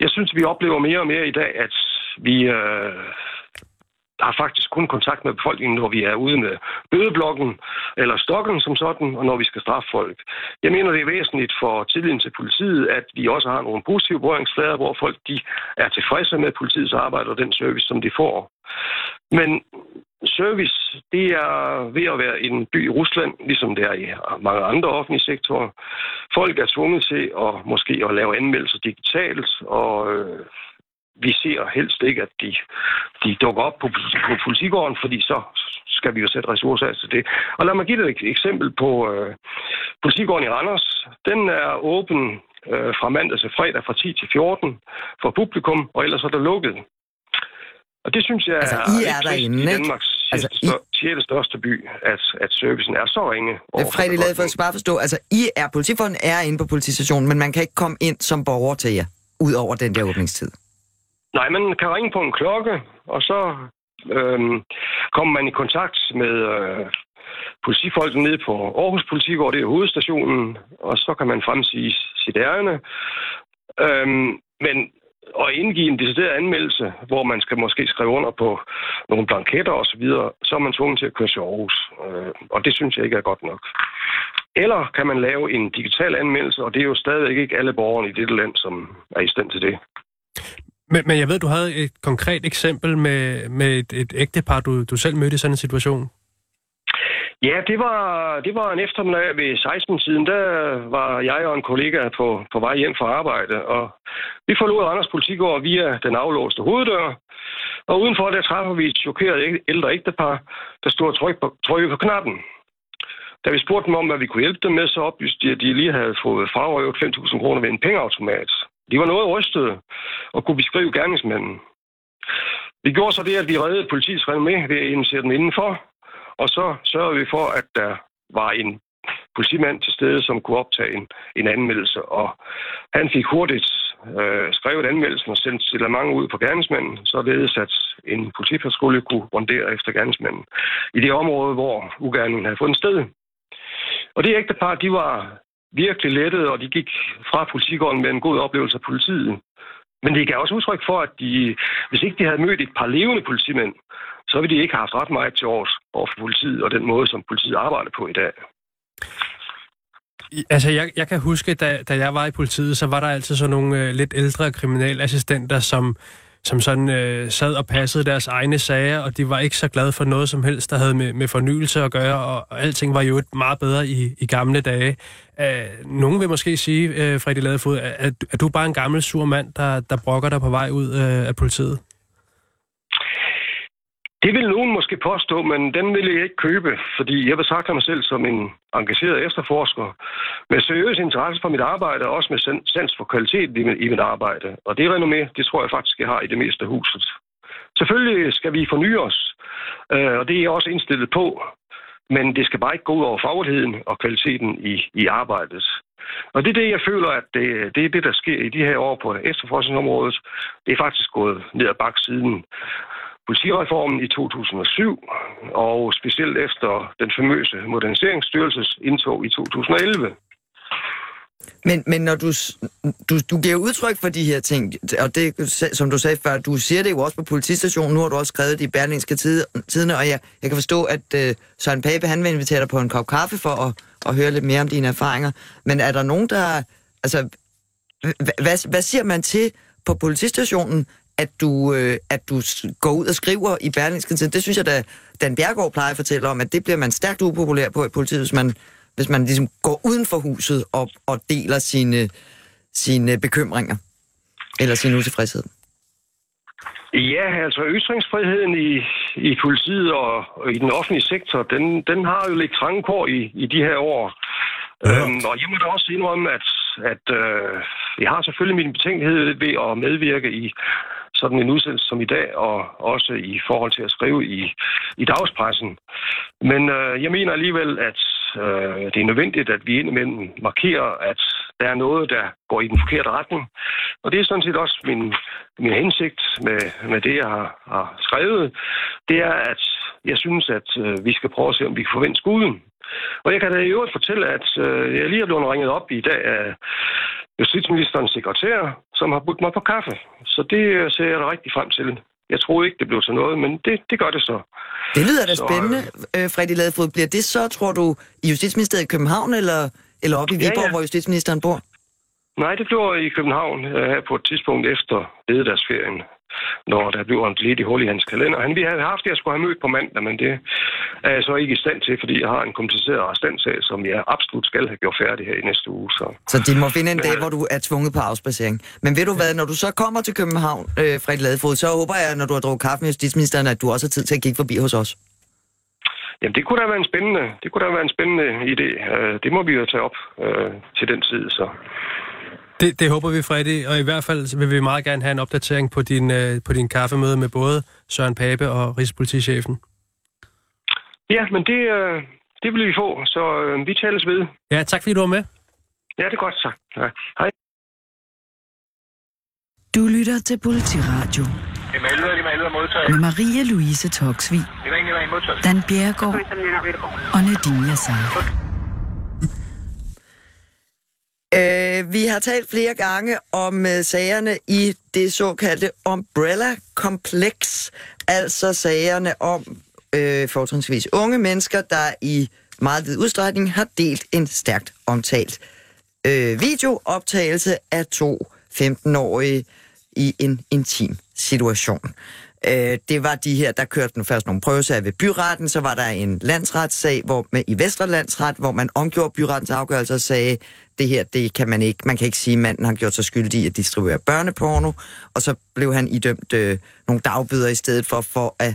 Jeg synes, vi oplever mere og mere i dag, at vi øh, har faktisk kun kontakt med befolkningen, når vi er ude med bødeblokken eller stokken som sådan, og når vi skal straffe folk. Jeg mener, det er væsentligt for tilliden til politiet, at vi også har nogle positive berøringsflader, hvor folk de er tilfredse med politiets arbejde og den service, som de får. Men service, det er ved at være en by i Rusland, ligesom det er i mange andre offentlige sektorer. Folk er tvunget til at måske at lave anmeldelser digitalt, og øh, vi ser helst ikke, at de, de dukker op på, på politigården, fordi så skal vi jo sætte ressourcer af til det. Og lad mig give dig et eksempel på øh, politigården i Randers. Den er åben øh, fra mandag til fredag fra 10 til 14 for publikum, og ellers er der lukket. Og det synes jeg altså, er, I er derinde, i Danmarks altså, I... største by, at, at servicen er så ringe. Fredi Lade, for at bare forstå, altså I er, politifonden er inde på politistationen, men man kan ikke komme ind som borger til jer, ud over den der åbningstid. Nej, man kan ringe på en klokke, og så øhm, kommer man i kontakt med øh, politifolkene nede på Aarhus Politigård, det er hovedstationen, og så kan man fremsige sit ærende. Øhm, men at indgive en decideret anmeldelse, hvor man skal måske skrive under på nogle blanketter osv., så, så er man tvunget til at køre til Aarhus. Øh, og det synes jeg ikke er godt nok. Eller kan man lave en digital anmeldelse, og det er jo stadigvæk ikke alle borgerne i dette land, som er i stand til det. Men, men jeg ved, du havde et konkret eksempel med, med et, et ægtepar, du, du selv mødte i sådan en situation. Ja, det var, det var en eftermiddag ved 16-tiden. Der var jeg og en kollega på, på vej hjem fra arbejde, og vi forlod Anders Politigård via den aflåste hoveddør. Og udenfor der træffer vi et chokeret ældre ægtepar, der stod tryk på, tryk på knappen. Da vi spurgte dem om, hvad vi kunne hjælpe dem med, så oplyste de, at de lige havde fået frarøvet 5.000 kroner ved en pengeautomat. De var noget rystede og kunne beskrive gerningsmanden. Vi gjorde så det, at vi reddede politiets renommé ved at indsætte dem indenfor, og så sørgede vi for, at der var en politimand til stede, som kunne optage en, en anmeldelse, og han fik hurtigt øh, skrevet anmeldelsen og sendt til mange ud på gerningsmanden, således at en politipatrulje kunne rundere efter gerningsmanden i det område, hvor ugerningen havde fundet sted. Og det ægtepar, de var virkelig lettede, og de gik fra politigården med en god oplevelse af politiet. Men det gav også udtryk for, at de, hvis ikke de havde mødt et par levende politimænd, så ville de ikke have haft ret meget til års over for politiet og den måde, som politiet arbejder på i dag. Altså, jeg, jeg kan huske, da, da jeg var i politiet, så var der altid sådan nogle øh, lidt ældre kriminalassistenter, som som sådan øh, sad og passede deres egne sager, og de var ikke så glade for noget som helst, der havde med, med fornyelse at gøre, og, og alting var jo meget bedre i, i gamle dage. Æh, nogen vil måske sige, øh, Fredrik Ladefod, at, at du bare en gammel sur mand, der, der brokker dig på vej ud øh, af politiet? Det vil nogen måske påstå, men den vil jeg ikke købe, fordi jeg betragter mig selv som en engageret efterforsker med seriøs interesse for mit arbejde, og også med sans for kvalitet i, mit arbejde. Og det renommé, det tror jeg faktisk, jeg har i det meste af huset. Selvfølgelig skal vi forny os, øh, og det er jeg også indstillet på, men det skal bare ikke gå ud over fagligheden og kvaliteten i, i arbejdet. Og det er det, jeg føler, at det, det er det, der sker i de her år på efterforskningsområdet. Det er faktisk gået ned ad bak siden politireformen i 2007, og specielt efter den famøse moderniseringsstyrelses indtog i 2011. Men, men når du, du, du giver udtryk for de her ting, og det, som du sagde før, du siger det jo også på politistationen, nu har du også skrevet det i Berlingske Tidene, og jeg, jeg kan forstå, at uh, Søren Pape, han vil invitere dig på en kop kaffe for at, at høre lidt mere om dine erfaringer. Men er der nogen, der... Altså, hvad, hvad siger man til på politistationen, at du, øh, at du går ud og skriver i Berlingske Tid. Det synes jeg, da Dan Bjergård plejer at fortælle om, at det bliver man stærkt upopulær på i politiet, hvis man, hvis man ligesom går uden for huset og, og deler sine, sine bekymringer eller sin utilfredshed. Ja, altså ytringsfriheden i, i politiet og, og i den offentlige sektor, den, den har jo lidt trangekår i, i de her år. Ja. Øhm, og jeg må da også indrømme, at, at øh, jeg har selvfølgelig min betænkelighed ved at medvirke i sådan en udsendelse som i dag, og også i forhold til at skrive i, i dagspressen. Men øh, jeg mener alligevel, at øh, det er nødvendigt, at vi indimellem markerer, at der er noget, der går i den forkerte retning. Og det er sådan set også min, min hensigt med, med det, jeg har, har skrevet. Det er, at jeg synes, at øh, vi skal prøve at se, om vi kan forvente skuden. Og jeg kan da i øvrigt fortælle, at øh, jeg lige er blevet ringet op i dag af justitsministerens sekretær, som har budt mig på kaffe. Så det øh, ser jeg da rigtig frem til. Jeg troede ikke, det blev til noget, men det, det gør det så. Det lyder da spændende, øh, Freddy Ladefod. Bliver det så, tror du, i Justitsministeriet i København, eller, eller oppe i Viborg, ja, ja. hvor Justitsministeren bor? Nej, det blev i København øh, her på et tidspunkt efter bededagsferien, når der blev en lidt i hul i hans kalender. Han vi havde haft, at jeg skulle have mødt på mandag, men det er jeg så ikke i stand til, fordi jeg har en kompliceret arrestantsag, som jeg absolut skal have gjort færdig her i næste uge. Så, så de må finde en dag, hvor du er tvunget på afspacering. Men ved du hvad, når du så kommer til København, øh, Fred Ladefod, så håber jeg, når du har drukket kaffe med justitsministeren, at du også har tid til at kigge forbi hos os. Jamen, det kunne da være en spændende, det kunne da være en spændende idé. Øh, det må vi jo tage op øh, til den tid, så... Det, det håber vi, Freddy, og i hvert fald vil vi meget gerne have en opdatering på din, øh, på din kaffemøde med både Søren Pape og Rigspolitichefen. Ja, men det, øh, det vil vi få, så øh, vi tales ved. Ja, tak fordi du var med. Ja, det er godt sagt. Ja. Hej. Du lytter til Politiradio. Med Maria Louise Toksvig, Dan Bjergård og Nadine Yassar. Øh, vi har talt flere gange om øh, sagerne i det såkaldte Umbrella-kompleks, altså sagerne om øh, fortrinsvis unge mennesker, der i meget vid udstrækning har delt en stærkt omtalt øh, videooptagelse af to 15-årige i en intim situation. Øh, det var de her, der kørte den først nogle prøvesager ved byretten, så var der en landsretssag hvor, med, i Vesterlandsret, hvor man omgjorde byrettens afgørelse og sagde, det her, det kan man ikke, man kan ikke sige, at manden har gjort sig skyldig i at distribuere børneporno, og så blev han idømt øh, nogle dagbøder i stedet for, for at,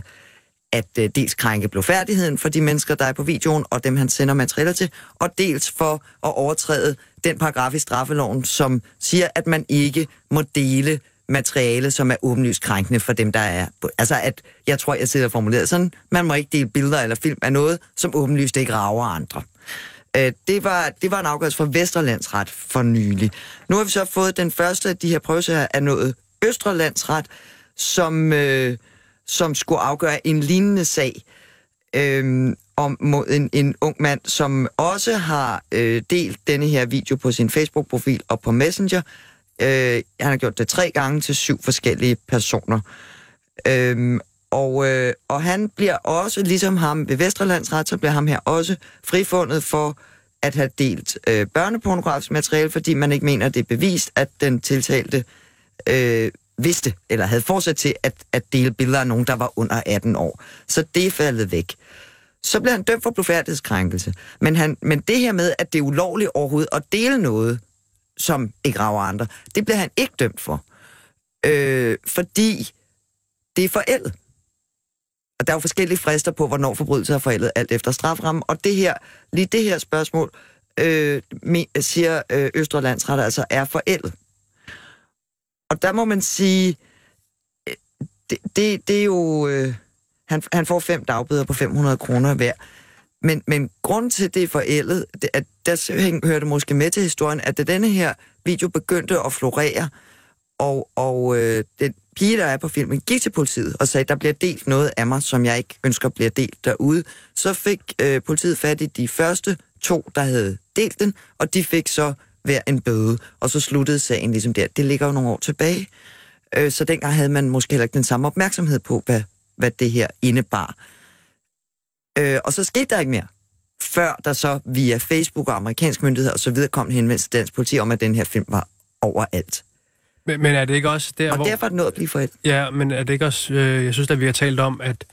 at øh, dels krænke blodfærdigheden for de mennesker, der er på videoen, og dem han sender materialer til, og dels for at overtræde den paragraf i straffeloven, som siger, at man ikke må dele materiale, som er åbenlyst krænkende for dem, der er... Altså, at jeg tror, jeg sidder formuleret sådan, man må ikke dele billeder eller film af noget, som åbenlyst ikke rager andre. Øh, det, var, det var en afgørelse fra Vesterlandsret for nylig. Nu har vi så fået den første af de her prøvesager af noget Østrelandsret, som, øh, som skulle afgøre en lignende sag øh, om mod en, en ung mand, som også har øh, delt denne her video på sin Facebook-profil og på Messenger, Øh, Øh, han har gjort det tre gange til syv forskellige personer. Øhm, og, øh, og han bliver også, ligesom ham ved Vesterlandsret, så bliver ham her også frifundet for at have delt øh, børnepornografisk materiale, fordi man ikke mener, det er bevist, at den tiltalte øh, vidste, eller havde fortsat til at, at dele billeder af nogen, der var under 18 år. Så det er faldet væk. Så bliver han dømt for blufærdighedskrænkelse. Men, han, men det her med, at det er ulovligt overhovedet at dele noget, som ikke rager andre. Det bliver han ikke dømt for. Øh, fordi det er forældet. Og der er jo forskellige frister på, hvornår forbrydelser er forældet, alt efter straframmen. Og det her, lige det her spørgsmål, øh, siger øh, Østre Landsret, altså er forældet. Og der må man sige, øh, det, det, det er jo... Øh, han, han får fem dagbøder på 500 kroner hver. Men, men grunden til, det er forældet, det, at der hører det måske med til historien, at da denne her video begyndte at florere, og, og øh, den pige, der er på filmen, gik til politiet og sagde, der bliver delt noget af mig, som jeg ikke ønsker bliver delt derude. Så fik øh, politiet fat i de første to, der havde delt den, og de fik så hver en bøde, og så sluttede sagen ligesom der. Det ligger jo nogle år tilbage, øh, så dengang havde man måske heller ikke den samme opmærksomhed på, hvad, hvad det her indebar. Øh, og så skete der ikke mere, før der så via Facebook og amerikanske myndigheder og så videre kom en henvendelse til dansk politi om, at den her film var overalt. Men, men er det ikke også der, Og hvor... derfor er det nået at blive forældet. Ja, men er det ikke også... Øh, jeg synes, at vi har talt om, at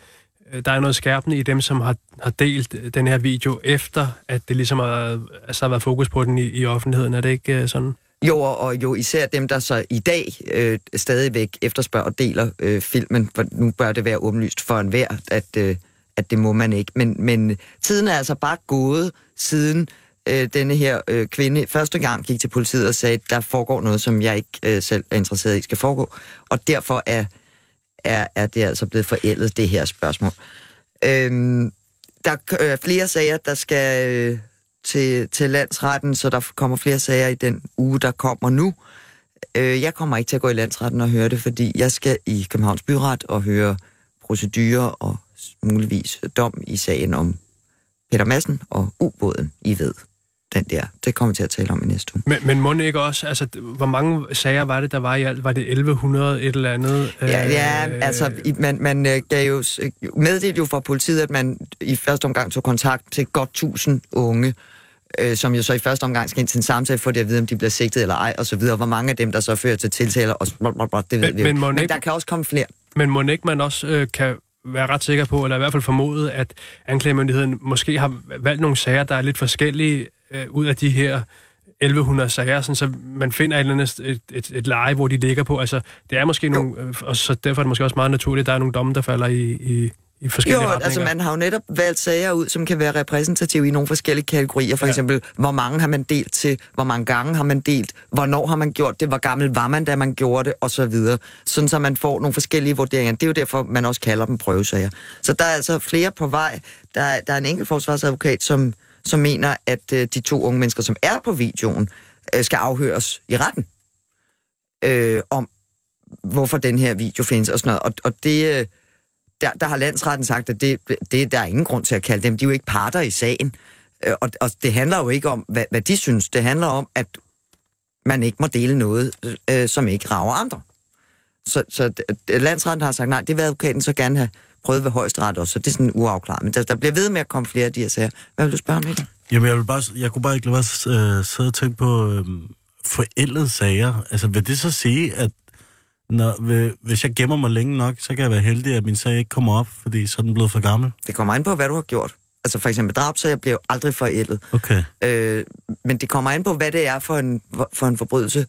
øh, der er noget skærpende i dem, som har, har delt den her video, efter at det ligesom har, altså, har været fokus på den i, i offentligheden. Er det ikke øh, sådan? Jo, og, og jo især dem, der så i dag øh, stadigvæk efterspørger og deler øh, filmen, for nu bør det være åbenlyst for enhver, at... Øh, at det må man ikke. Men, men tiden er altså bare gået siden øh, denne her øh, kvinde første gang gik til politiet og sagde, at der foregår noget, som jeg ikke øh, selv er interesseret i skal foregå. Og derfor er, er, er det altså blevet forældet, det her spørgsmål. Øhm, der er flere sager, der skal øh, til, til landsretten, så der kommer flere sager i den uge, der kommer nu. Øh, jeg kommer ikke til at gå i landsretten og høre det, fordi jeg skal i Københavns Byret og høre procedurer og muligvis dom i sagen om Peter Madsen og ubåden, I ved. Den der, det kommer vi til at tale om i næste uge. Men, men må ikke også, altså, hvor mange sager var det, der var i alt? Var det 1100 et eller andet? Ja, ja altså, i- man, man øh, gav jo, meddelte jo fra politiet, at man i første omgang tog kontakt til godt 1000 unge, øh, som jo så i første omgang skal ind til en samtale, for det at vide, om de bliver sigtet eller ej, og så videre. Hvor mange af dem, der så fører til tiltaler, og det ved Men- vi jo. men Men der kan også komme flere. Men må ikke man også øh, kan være ret sikker på, eller i hvert fald formode, at anklagemyndigheden måske har valgt nogle sager, der er lidt forskellige øh, ud af de her 1100 sager, sådan, så man finder et, eller andet, et, et, et leje, hvor de ligger på. Altså, det er måske nogle, øh, og så derfor er det måske også meget naturligt, at der er nogle domme, der falder i, i, i forskellige Jo, retninger. altså man har jo netop valgt sager ud, som kan være repræsentative i nogle forskellige kategorier. For ja. eksempel, hvor mange har man delt til, hvor mange gange har man delt, hvornår har man gjort det, hvor gammel var man, da man gjorde det, og så videre. Sådan så man får nogle forskellige vurderinger. Det er jo derfor, man også kalder dem prøvesager. Så der er altså flere på vej. Der, er- der er en enkelt forsvarsadvokat, som, som mener, at øh, de to unge mennesker, som er på videoen, øh, skal afhøres i retten. Øh, om hvorfor den her video findes og sådan noget. Og, og det... Øh, der, der har landsretten sagt, at det, det, der er ingen grund til at kalde dem. De er jo ikke parter i sagen. Øh, og, og det handler jo ikke om, hvad, hvad de synes. Det handler om, at man ikke må dele noget, øh, som ikke rager andre. Så, så landsretten har sagt nej. Det vil advokaten så gerne have prøvet ved højesteret også. Så det er sådan uafklaret. Men der, der bliver ved med at komme flere af de her sager. Hvad vil du spørge om, Mikkel? Jamen, jeg, vil bare, jeg kunne bare ikke lade være øh, sidde og tænke på øh, forældede sager. Altså, vil det så sige, at når, hvis jeg gemmer mig længe nok, så kan jeg være heldig, at min sag ikke kommer op, fordi så er den blevet for gammel? Det kommer an på, hvad du har gjort. Altså for eksempel drabsager bliver jo aldrig forældet. Okay. Øh, men det kommer an på, hvad det er for en, for en forbrydelse,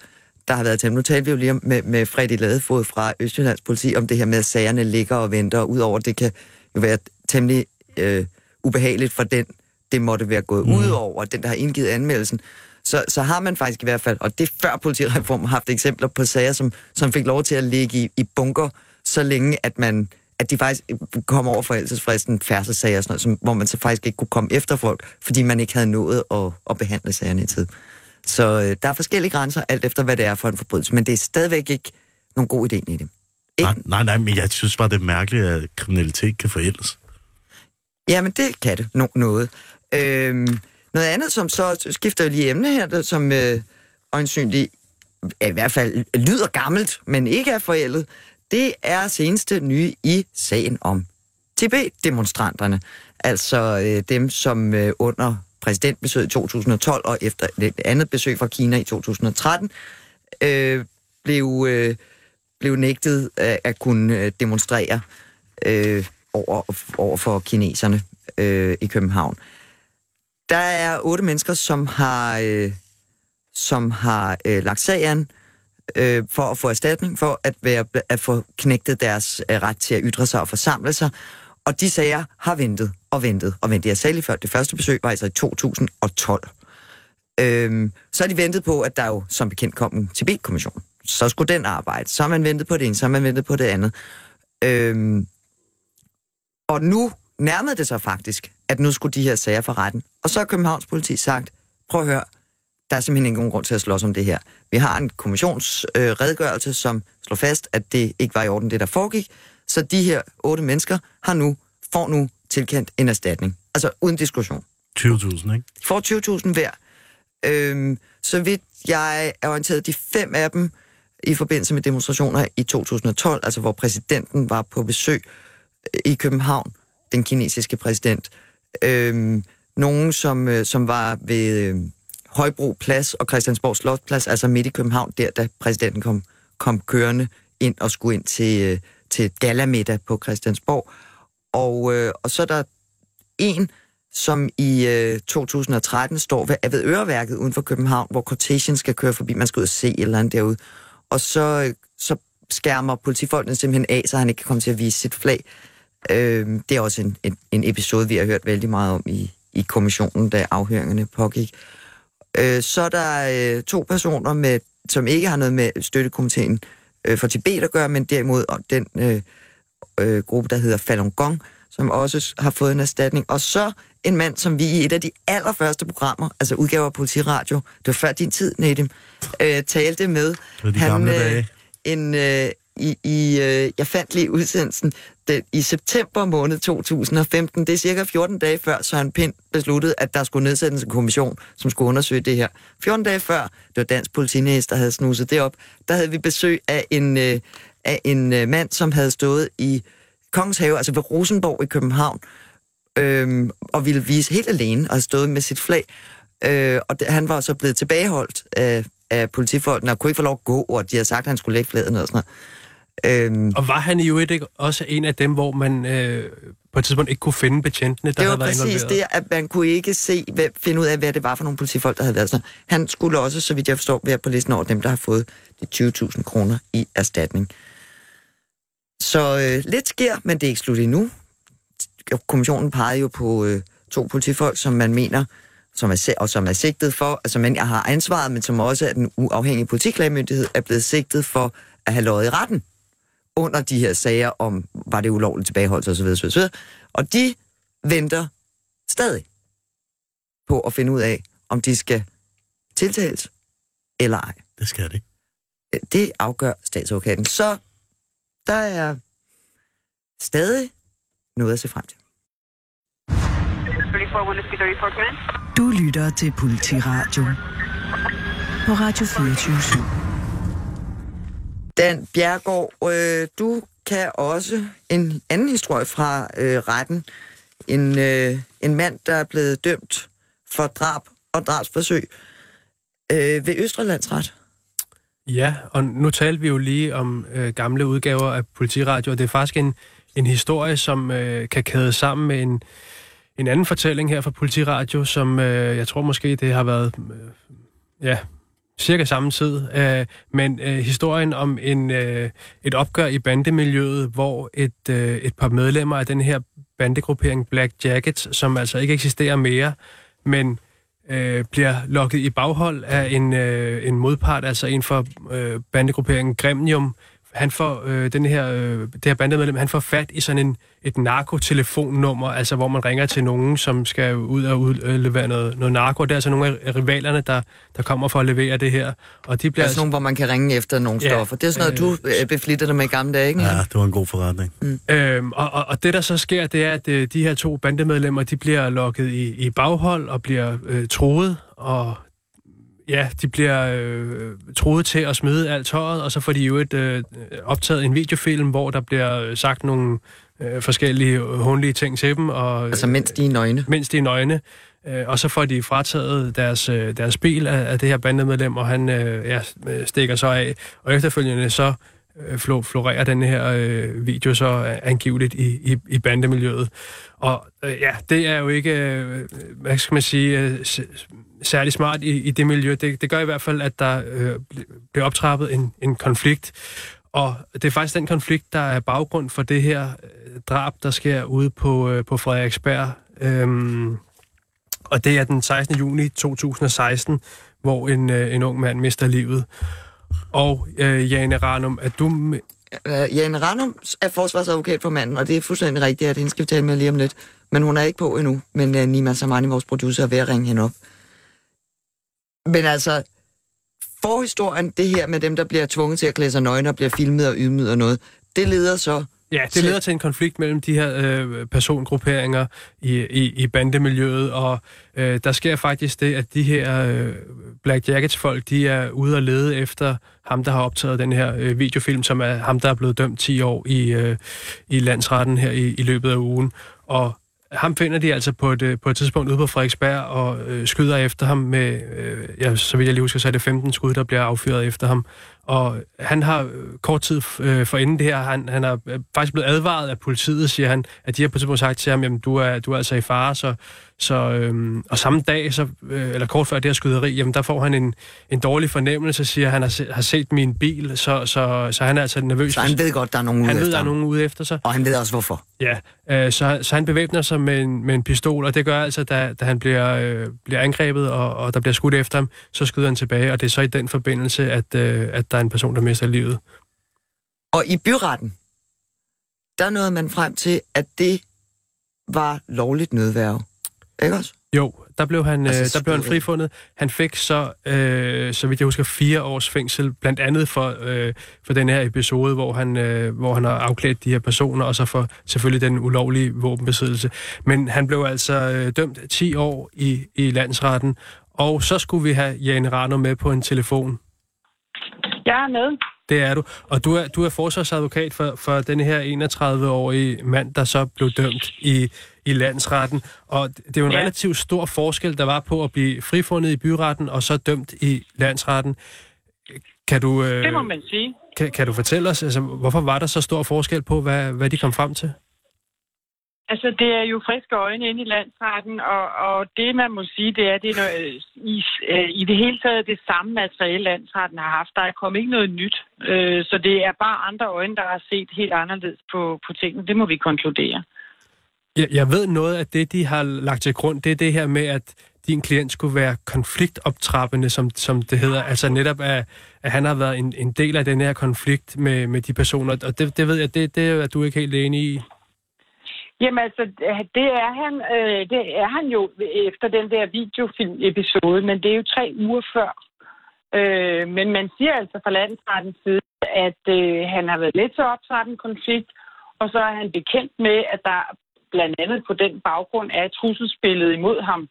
der har været til. Nu talte vi jo lige om, med, med Fredrik Ladefod fra Østjyllands politi om det her med, at sagerne ligger og venter, og udover det kan jo være temmelig øh, ubehageligt for den, det måtte være gået mm. ud over, den, der har indgivet anmeldelsen. Så, så har man faktisk i hvert fald, og det er før politireformen, haft eksempler på sager, som, som fik lov til at ligge i, i bunker, så længe at man at de faktisk kom over forældelsesfristen, færdselssager og sådan noget, som, hvor man så faktisk ikke kunne komme efter folk, fordi man ikke havde nået at, at behandle sagerne i tid. Så øh, der er forskellige grænser, alt efter hvad det er for en forbrydelse, men det er stadigvæk ikke nogen god idé i det. Ikke? Nej, nej, nej, men jeg synes bare, det er mærkeligt, at kriminalitet kan forældes. Jamen, det kan det no- noget. Øhm, noget andet, som så skifter lige emne her, der, som øh, øjensynligt i hvert fald lyder gammelt, men ikke er forældet, det er seneste nye i sagen om Tibet-demonstranterne. Altså øh, dem, som øh, under præsidentbesøget i 2012 og efter et andet besøg fra Kina i 2013 øh, blev, øh, blev nægtet at, at kunne øh, demonstrere øh, over, over for kineserne øh, i København. Der er otte mennesker, som har, øh, som har øh, lagt sagen øh, for at få erstatning, for at, være, at få knægtet deres øh, ret til at ytre sig og forsamle sig. Og de sager har ventet og ventet og ventet. Jeg sagde lige før, det første besøg var altså i 2012. Øhm, så har de ventet på, at der jo som bekendt kom en Tibet-kommission. Så skulle den arbejde. Så har man ventet på det ene, så har man ventet på det andet. Øhm, og nu nærmede det sig faktisk, at nu skulle de her sager for retten. Og så har Københavns politi sagt, prøv at høre, der er simpelthen ikke nogen grund til at slås om det her. Vi har en kommissionsredegørelse, øh, som slår fast, at det ikke var i orden, det der foregik. Så de her otte mennesker har nu, får nu tilkendt en erstatning. Altså uden diskussion. 20.000, ikke? De får 20.000 hver. Øhm, så vidt jeg er orienteret, de fem af dem i forbindelse med demonstrationer i 2012, altså hvor præsidenten var på besøg øh, i København, den kinesiske præsident. Øhm, nogen, som, øh, som var ved øh, Højbro Plads og Christiansborg Slottsplads, altså midt i København, der da præsidenten kom, kom kørende ind og skulle ind til, øh, til galamiddag på Christiansborg. Og, øh, og så er der en, som i øh, 2013 står ved, ved Øreværket uden for København, hvor Cortation skal køre forbi. Man skal ud og se et eller andet derude. Og så, øh, så skærmer politifolkene simpelthen af, så han ikke kan komme til at vise sit flag. Øh, det er også en, en, en episode, vi har hørt vældig meget om i, i kommissionen, da afhøringerne pågik. Øh, så er der øh, to personer, med, som ikke har noget med støttekomiteen øh, for Tibet at gøre, men derimod og den øh, øh, gruppe, der hedder Falun Gong, som også har fået en erstatning. Og så en mand, som vi i et af de allerførste programmer, altså udgaver af Politiradio, det var før din tid, Nedim, øh, talte med. Det var de gamle dage. en, øh, i, i øh, jeg fandt lige udsendelsen den, i september måned 2015. Det er cirka 14 dage før Søren Pind besluttede, at der skulle nedsættes en kommission, som skulle undersøge det her. 14 dage før, det var dansk politinæs, der havde snuset det op, der havde vi besøg af en, øh, af en øh, mand, som havde stået i Kongens Have, altså ved Rosenborg i København, øh, og ville vise helt alene, og havde stået med sit flag. Øh, og det, han var så blevet tilbageholdt af, af politifolkene, og kunne ikke få lov at gå, og de havde sagt, at han skulle lægge flaget og sådan noget. Øhm, og var han øvrigt ikke også en af dem, hvor man øh, på et tidspunkt ikke kunne finde betjentene, der det havde var været præcis det, at man kunne ikke se, hvad, finde ud af, hvad det var for nogle politifolk, der havde været sådan. Han skulle også, så vidt jeg forstår, være på listen over dem, der har fået de 20.000 kroner i erstatning. Så øh, lidt sker, men det er ikke slut endnu. Kommissionen pegede jo på øh, to politifolk, som man mener, som er, og som er sigtet for, altså man har ansvaret, men som også er den uafhængige politiklagmyndighed, er blevet sigtet for at have løjet i retten under de her sager om, var det ulovligt tilbageholdelse osv. osv., osv. Og de venter stadig på at finde ud af, om de skal tiltales eller ej. Det skal det. Det afgør statsadvokaten. Så der er stadig noget at se frem til. Du lytter til Politiradio på Radio 24 Dan Bjergård, øh, du kan også en anden historie fra øh, retten. En, øh, en mand, der er blevet dømt for drab og drabsforsøg øh, ved Østrelandsret. Ja, og nu talte vi jo lige om øh, gamle udgaver af Politiradio, og det er faktisk en, en historie, som øh, kan kæde sammen med en, en anden fortælling her fra Politiradio, som øh, jeg tror måske det har været øh, ja, cirka samme tid. Øh, men øh, historien om en øh, et opgør i bandemiljøet, hvor et, øh, et par medlemmer af den her bandegruppering Black Jackets, som altså ikke eksisterer mere, men øh, bliver lokket i baghold af en, øh, en modpart, altså en for øh, bandegrupperingen Gremium. Han får øh, den her, øh, det her bandemedlem, han får fat i sådan en, et narkotelefonnummer, altså hvor man ringer til nogen, som skal ud og udlevere noget, noget narko. Det er altså nogle af rivalerne, der, der kommer for at levere det her. Og de bliver altså nogle, hvor man kan ringe efter nogle Ja, stoffer. Det er sådan noget, du øh, beflitter dig med i gamle dage, ikke? Ja, det var en god forretning. Øhm, og, og, og det, der så sker, det er, at øh, de her to bandemedlemmer, de bliver lokket i, i baghold og bliver øh, troet, og ja, de bliver øh, troet til at smide alt tøjet, og så får de jo et øh, optaget en videofilm, hvor der bliver øh, sagt nogle øh, forskellige håndlige ting til dem. Og, Altså mens de er nøgne. mens de er nøgne. Øh, og så får de frataget deres, øh, deres bil af, af det her bandemedlem, og han øh, ja, øh, stikker så af. Og efterfølgende så øh, flo- florerer den her øh, video så øh, angiveligt i, i, i bandemiljøet. Og øh, ja, det er jo ikke, øh, hvad skal man sige, øh, særlig smart i, i det miljø. Det, det gør i hvert fald, at der øh, bliver optrappet en, en konflikt. Og det er faktisk den konflikt, der er baggrund for det her øh, drab, der sker ude på, øh, på Frederiksberg. Øhm, og det er den 16. juni 2016, hvor en, øh, en ung mand mister livet. Og øh, Jane Ranum, at du... Øh, Jane Ranum er forsvarsadvokat for manden, og det er fuldstændig rigtigt, at hende skal vi tale med lige om lidt. Men hun er ikke på endnu, men øh, Nima Samani, vores producer, er ved at ringe hende op. Men altså, forhistorien, det her med dem, der bliver tvunget til at klæde sig nøgne og bliver filmet og ydmyget og noget, det leder så Ja, det leder til en konflikt mellem de her øh, persongrupperinger i, i, i bandemiljøet, og øh, der sker faktisk det, at de her øh, Black Jackets-folk, de er ude og lede efter ham, der har optaget den her øh, videofilm, som er ham, der er blevet dømt 10 år i, øh, i landsretten her i, i løbet af ugen. Og ham finder de altså på et, øh, på et tidspunkt ude på Frederiksberg og øh, skyder efter ham med, øh, ja, så vidt jeg lige husker, så er det 15 skud, der bliver affyret efter ham. Og han har øh, kort tid øh, for inden det her, han, han er øh, faktisk blevet advaret af politiet, siger han, at de har på et tidspunkt sagt til ham, jamen du er, du er altså i fare, så, så øh, og samme dag, så, øh, eller kort før det her skyderi, jamen der får han en, en dårlig fornemmelse, siger han har, se, har set min bil, så, så, så han er altså nervøs. Så han ved godt, der er nogen ude han ved, der er nogen ude efter sig. Og han ved også, hvorfor. Ja, øh, så, så han bevæbner sig med en, med en pistol, og det gør altså, da, da han bliver, øh, bliver angrebet, og, og der bliver skudt efter ham, så skyder han tilbage, og det er så i den forbindelse, at, øh, at der er en person, der mister livet. Og i byretten, der nåede man frem til, at det var lovligt nødværve. Ikke også? Jo, der blev han, Altså, øh, der blev han frifundet. Han fik så, øh, så vidt jeg husker, fire års fængsel, blandt andet for, øh, for den her episode, hvor han, øh, hvor han har afklædt de her personer, og så for selvfølgelig den ulovlige våbenbesiddelse. Men han blev altså øh, dømt 10 år i, i landsretten, og så skulle vi have Jane Rano med på en telefon. Jeg er med. Det er du. Og du er, du er forsvarsadvokat for, for den her 31-årige mand, der så blev dømt i, i landsretten. Og det er jo en ja. Relativt stor forskel, der var på at blive frifundet i byretten og så dømt i landsretten. Kan du, øh, Det må man sige. kan, kan du fortælle os, altså, hvorfor var der så stor forskel på, hvad, hvad de kom frem til? Altså, det er jo friske øjne ind i landsretten, og, og det, man må sige, det er, det er noget, øh, i, øh, i det hele taget det samme materiale, landsretten har haft. Der er kommet ikke noget nyt, øh, så det er bare andre øjne, der har set helt anderledes på, på tingene. Det må vi konkludere. Jeg, jeg ved noget af det, de har lagt til grund, det er det her med, at din klient skulle være konfliktoptrappende, som, som det hedder. Altså netop, at, at han har været en, en del af den her konflikt med, med de personer. Og det, det ved jeg, det, det er du ikke helt enig i. Jamen altså, det er han, øh, det er han jo efter den der videofilm-episode, men det er jo tre uger før. Øh, men man siger altså fra landsrettens side, at øh, han har været lidt til at optrappe en konflikt, og så er han bekendt med, at der blandt andet på den baggrund er et trusselsbillede imod ham.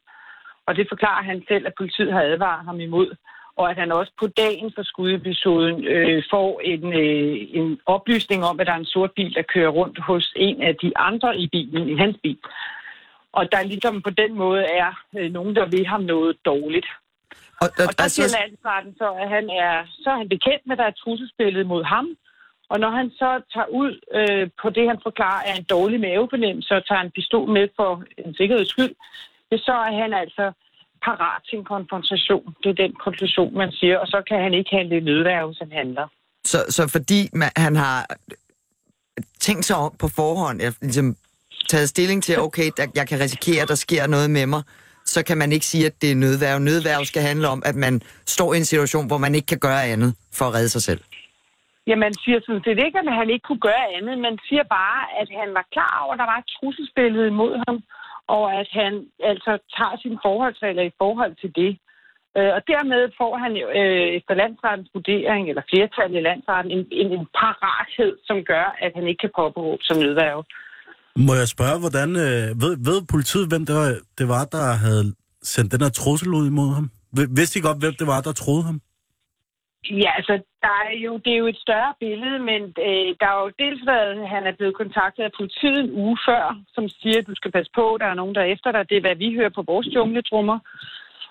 Og det forklarer han selv, at politiet har advaret ham imod. Og at han også på dagen for skudepisoden øh, får en, øh, en oplysning om, at der er en sort bil, der kører rundt hos en af de andre i bilen, i hans bil. Og der ligesom på den måde er øh, nogen, der vil ham noget dårligt. Og, og, Og der altså, siger landsretten så, at han er, så er han bekendt med, at der er trusselsbillede mod ham. Og når han så tager ud øh, på det, han forklarer er en dårlig mavefornemmelse, og tager en pistol med for en sikkerheds skyld, så er han altså parat til en konfrontation. Det er den konklusion, man siger. Og så kan han ikke handle i nødværve, som handler. så, så fordi man, han har tænkt sig om på forhånd, jeg, ligesom taget stilling til, okay, der, jeg kan risikere, at der sker noget med mig, så kan man ikke sige, at det er nødværv. Nødværv skal handle om, at man står i en situation, hvor man ikke kan gøre andet for at redde sig selv. Ja, man siger sådan set ikke, at han ikke kunne gøre andet. Man siger bare, at han var klar over, at der var et trusselsbillede imod ham, og at han altså tager sine forholdsregler i forhold til det. Øh, Og dermed får han jo øh, efter landsrettens vurdering, eller flertallet i landsretten, en, en, en parathed, som gør, at han ikke kan påberåbe som nødværge. Må jeg spørge, hvordan... Øh, ved, ved politiet, hvem det var, det var, der havde sendt den her trussel ud imod ham? Vidste I godt, hvem det var, der troede ham? Ja, altså, der er jo, det er jo et større billede, men øh, der er jo dels været, han er blevet kontaktet af politiet en uge før, som siger, at du skal passe på, der er nogen, der er efter dig. Det er, hvad vi hører på vores jungletrummer.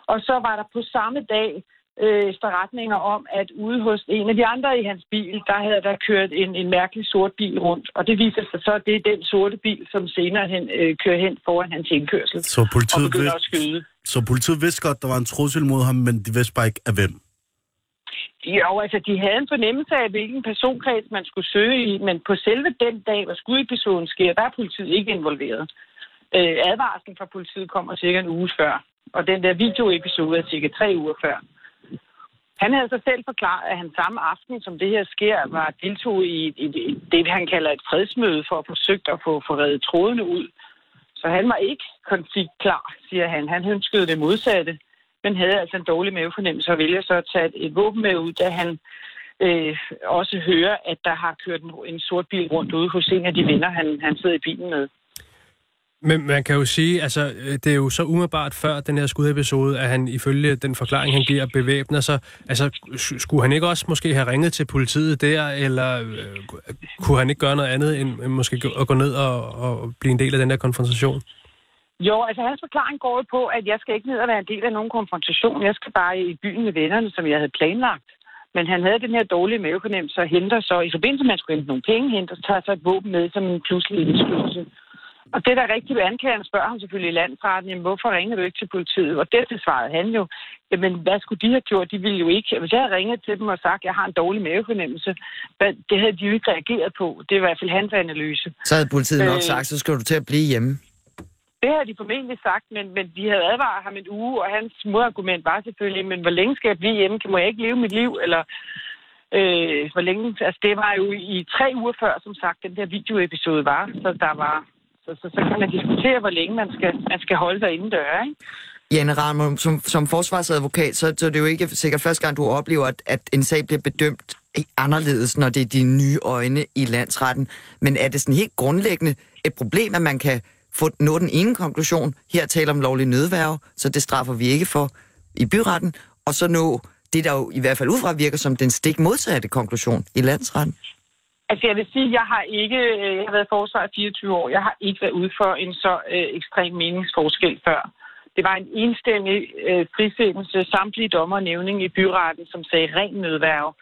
Og så var der på samme dag øh, efterretninger om, at ude hos en af de andre i hans bil, der havde der kørt en, en mærkelig sort bil rundt. Og det viser sig så, at det er den sorte bil, som senere hen øh, kører hen foran hans indkørsel. Så Og politiet, at vidste, skyde. så politiet vidste godt, der var en trussel mod ham, men de vidste bare ikke af hvem. Jo, altså de havde en fornemmelse af, hvilken personkreds man skulle søge i, men på selve den dag, hvor skudepisoden sker, der er politiet ikke involveret. Øh, advarslen fra politiet kommer cirka en uge før, og den der videoepisode er cirka tre uger før. Han havde så selv forklaret, at han samme aften, som det her sker, var deltog i, i, i det, han kalder et fredsmøde for at forsøge at få forredet trådene ud. Så han var ikke konfliktklar, siger han. Han ønskede det modsatte, men havde altså en dårlig mavefornemmelse og vælger så at tage et, et våben med ud, da han øh, også hører, at der har kørt en, en sort bil rundt ude hos en af de venner, han, han sidder i bilen med. Men man kan jo sige, altså, øh, det er jo så umiddelbart før den her skudepisode, at han ifølge den forklaring, han giver, bevæbner sig. Altså, skulle han ikke også måske have ringet til politiet der, eller øh, kunne han ikke gøre noget andet, end måske at gå ned og, og blive en del af den der konfrontation? Jo, altså hans forklaring går jo på, at jeg skal ikke ned og være en del af nogen konfrontation. Jeg skal bare i byen med vennerne, som jeg havde planlagt. Men han havde den her dårlige mavefornemmelse og henter så, i forbindelse med, at han skulle hente nogle penge, henter, så tager så et våben med som en pludselig indskydelse. Og det, der er rigtigt ved anklageren, spørger ham selvfølgelig i landsretten, jamen, hvorfor ringer du ikke til politiet? Og det svarede han jo, jamen hvad skulle de have gjort? De ville jo ikke, hvis jeg havde ringet til dem og sagt, at jeg har en dårlig mavefornemmelse, det havde de jo ikke reageret på. Det er i hvert fald hans analyse. Så havde politiet nok Øh. sagt, så skal du til at blive hjemme. Det havde de formentlig sagt, men, men vi havde advaret ham en uge, og hans modargument var selvfølgelig, men hvor længe skal jeg blive hjemme? Må jeg ikke leve mit liv? Eller øh, hvor længe? Altså, det var jo i tre uger før, som sagt, den der videoepisode var. Så der var... Så, så, så kan man diskutere, hvor længe man skal, man skal holde sig indendør, ikke? Janne Rahmer, som, som forsvarsadvokat, så, så er det jo ikke sikkert første gang, du oplever, at, at en sag bliver bedømt anderledes, når det er de nye øjne i landsretten. Men er det sådan helt grundlæggende et problem, at man kan få nå den ene konklusion, her taler om lovlig nødværve, så det straffer vi ikke for i byretten, og så nå det, der jo i hvert fald udefra virker som den stik modsatte konklusion i landsretten? Altså jeg vil sige, at jeg har ikke, øh, jeg har været forsvar i 24 år, jeg har ikke været ude for en så øh, ekstrem meningsforskel før. Det var en enstemmig øh, frisættelse, samtlige dommer og nævning i byretten, som sagde ren nødværve.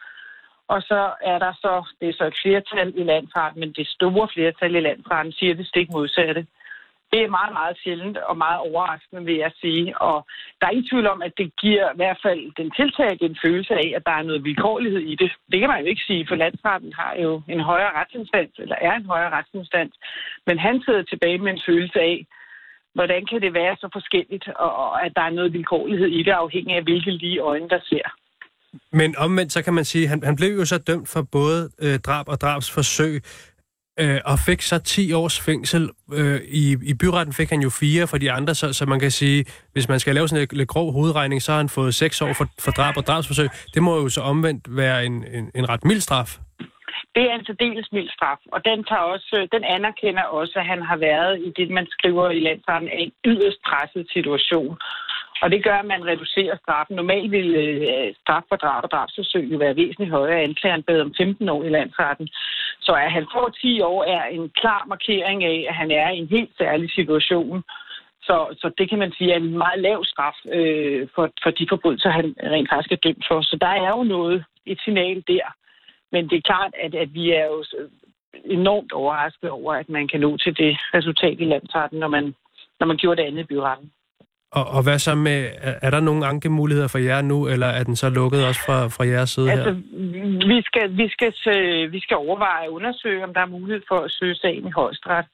Og så er der så, det er så et flertal i landsretten, men det store flertal i landsretten siger det stik modsatte. Det er meget, meget sjældent og meget overraskende, vil jeg sige. Og der er ingen tvivl om, at det giver i hvert fald den tiltalte en følelse af, at der er noget vilkårlighed i det. Det kan man jo ikke sige, for landsretten har jo en højere retsinstans, eller er en højere retsinstans. Men han sidder tilbage med en følelse af, hvordan kan det være så forskelligt, og at der er noget vilkårlighed i det, afhængig af hvilke lige øjne, der ser. Men omvendt, så kan man sige, at han, han blev jo så dømt for både øh, drab og drabsforsøg øh, og fik så 10 års fængsel. Øh, i, I byretten fik han jo fire for de andre, så, så man kan sige, hvis man skal lave sådan en lidt grov hovedregning, så har han fået 6 år for, for drab og drabsforsøg. Det må jo så omvendt være en, en, en ret mild straf. Det er en særdeles mild straf, og den, tager også, den anerkender også, at han har været i det, man skriver i landsretten, en yderst presset situation. Og det gør, at man reducerer straffen. Normalt vil øh, straf for drab og drabsforsøg jo være væsentligt højere. Anklageren bad om 15 år i landsretten. Så at han får 10 år er en klar markering af, at han er i en helt særlig situation. Så, så det kan man sige er en meget lav straf øh, for, for de forbrydelser, han rent faktisk er dømt for. Så der er jo noget, et signal der. Men det er klart, at, at vi er jo enormt overrasket over, at man kan nå til det resultat i landsretten, når man, når man gjorde det andet i byretten. Og, og hvad så med, er der nogle ankemuligheder for jer nu, eller er den så lukket også fra, fra jeres side altså, her? Vi skal, vi, skal, vi skal overveje at undersøge, om der er mulighed for at søge sagen i højesteret.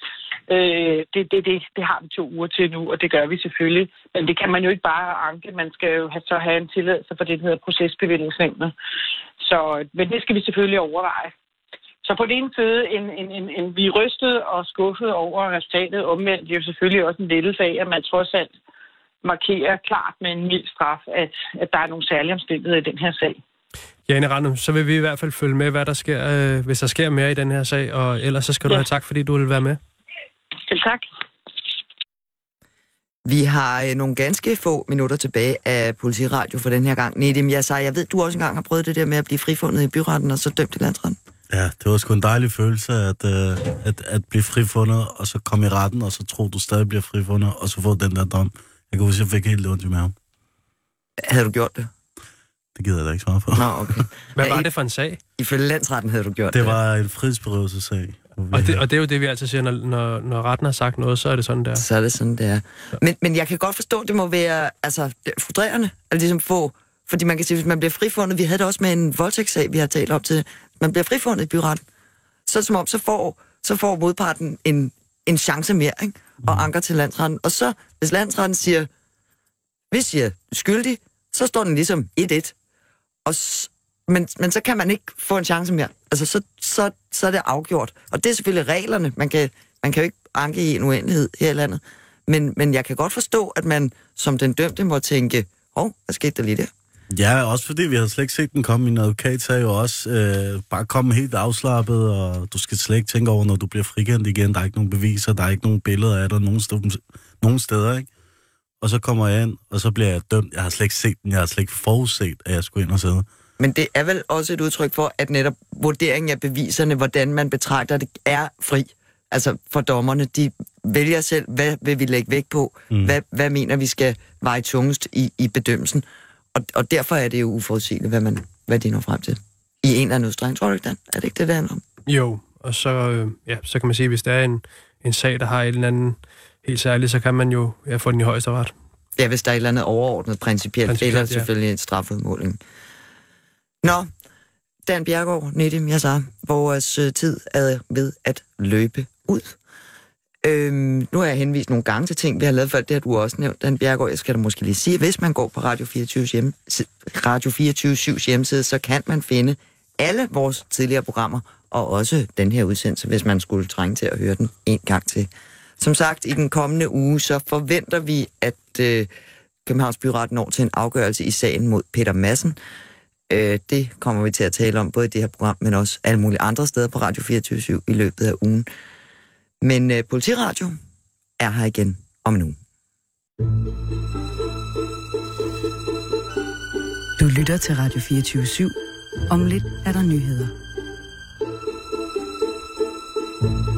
Øh, det, det, det, det har vi to uger til nu, og det gør vi selvfølgelig. Men det kan man jo ikke bare anke. Man skal jo have, så have en tilladelse for det, der hedder procesbevillingsnævnet. Så, men det skal vi selvfølgelig overveje. Så på den ene side, en, en, en, en, vi er rystet og skuffet over resultatet. Omvendt det er jo selvfølgelig også en lettelse af, at man trods alt markerer klart med en mild straf, at, at der er nogle særlige omstændigheder i den her sag. Jane Randum, så vil vi i hvert fald følge med, hvad der sker, øh, hvis der sker mere i den her sag, og ellers så skal ja. du have tak, fordi du vil være med. Selv tak. Vi har øh, nogle ganske få minutter tilbage af politiradio for den her gang. Nedim, jeg, sagde, jeg ved, du også engang har prøvet det der med at blive frifundet i byretten og så dømt i landsretten. Ja, det var sgu en dejlig følelse at, øh, at, at blive frifundet, og så komme i retten, og så tro, du stadig bliver frifundet, og så få den der dom. Jeg kan huske, jeg fik helt ondt i maven. Havde du gjort det? Det gider jeg da ikke svare på. Nå, okay. Hvad var det for en sag? Ifølge landsretten havde du gjort det. Det var en frihedsberøvelsesag. Og det, og det er jo det, vi altid siger, når, når, når retten har sagt noget, så er det sådan, der. Så er det sådan, det er. Men, men jeg kan godt forstå, at det må være altså, frustrerende, at ligesom få, fordi man kan sige, hvis man bliver frifundet, vi havde det også med en voldtægtssag, vi har talt op til, man bliver frifundet i byretten, så som om, så får, så får modparten en, en chance mere, ikke? og mm. anker til landsretten. Og så, hvis landsretten siger, hvis siger skyldig, så står den ligesom 1-1. Og men, men så kan man ikke få en chance mere. Altså, så, så, så er det afgjort. Og det er selvfølgelig reglerne. Man kan, man kan jo ikke anke i en uendelighed her i landet. Men, men jeg kan godt forstå, at man som den dømte må tænke, hov, hvad skete der lige der? Ja, også fordi vi havde slet ikke set den komme. Min advokat sagde jo også, øh, bare komme helt afslappet, og du skal slet ikke tænke over, når du bliver frikendt igen. Der er ikke nogen beviser, der er ikke nogen billeder af dig nogen, steder, nogen steder, ikke? Og så kommer jeg ind, og så bliver jeg dømt. Jeg har slet ikke set den, jeg har slet ikke forudset, at jeg skulle ind og sidde. Men det er vel også et udtryk for, at netop vurderingen af beviserne, hvordan man betragter det, er fri. Altså for dommerne, de vælger selv, hvad vil vi lægge vægt på? Mm. Hvad, hvad mener vi skal veje tungest i, i bedømmelsen? Og, og derfor er det jo uforudsigeligt, hvad, man, hvad de når frem til. I en eller anden udstrækning, tror du ikke, Dan? Er det ikke det, det handler om? Jo, og så, øh, ja, så kan man sige, hvis der er en, en sag, der har en eller anden helt særligt, så kan man jo ja, få den i højeste ret. Ja, hvis der er et eller andet overordnet principielt, principielt eller ja. selvfølgelig en strafudmåling. Nå, Dan Bjergård, Nedim Yassar, vores øh, tid er ved at løbe ud. Øhm, nu har jeg henvist nogle gange til ting, vi har lavet før. Det har du også nævnt, Dan Bjergård. Jeg skal da måske lige sige, hvis man går på Radio 24 hjem, Radio 24 hjemmeside, så kan man finde alle vores tidligere programmer, og også den her udsendelse, hvis man skulle trænge til at høre den en gang til. Som sagt, i den kommende uge, så forventer vi, at øh, Københavns Byret når til en afgørelse i sagen mod Peter Madsen. Øh, det kommer vi til at tale om, både i det her program, men også alle mulige andre steder på Radio 24 i løbet af ugen. Men øh, Politiradio er her igen om en uge. Du lytter til Radio 24 /7. Om lidt er der nyheder. thank you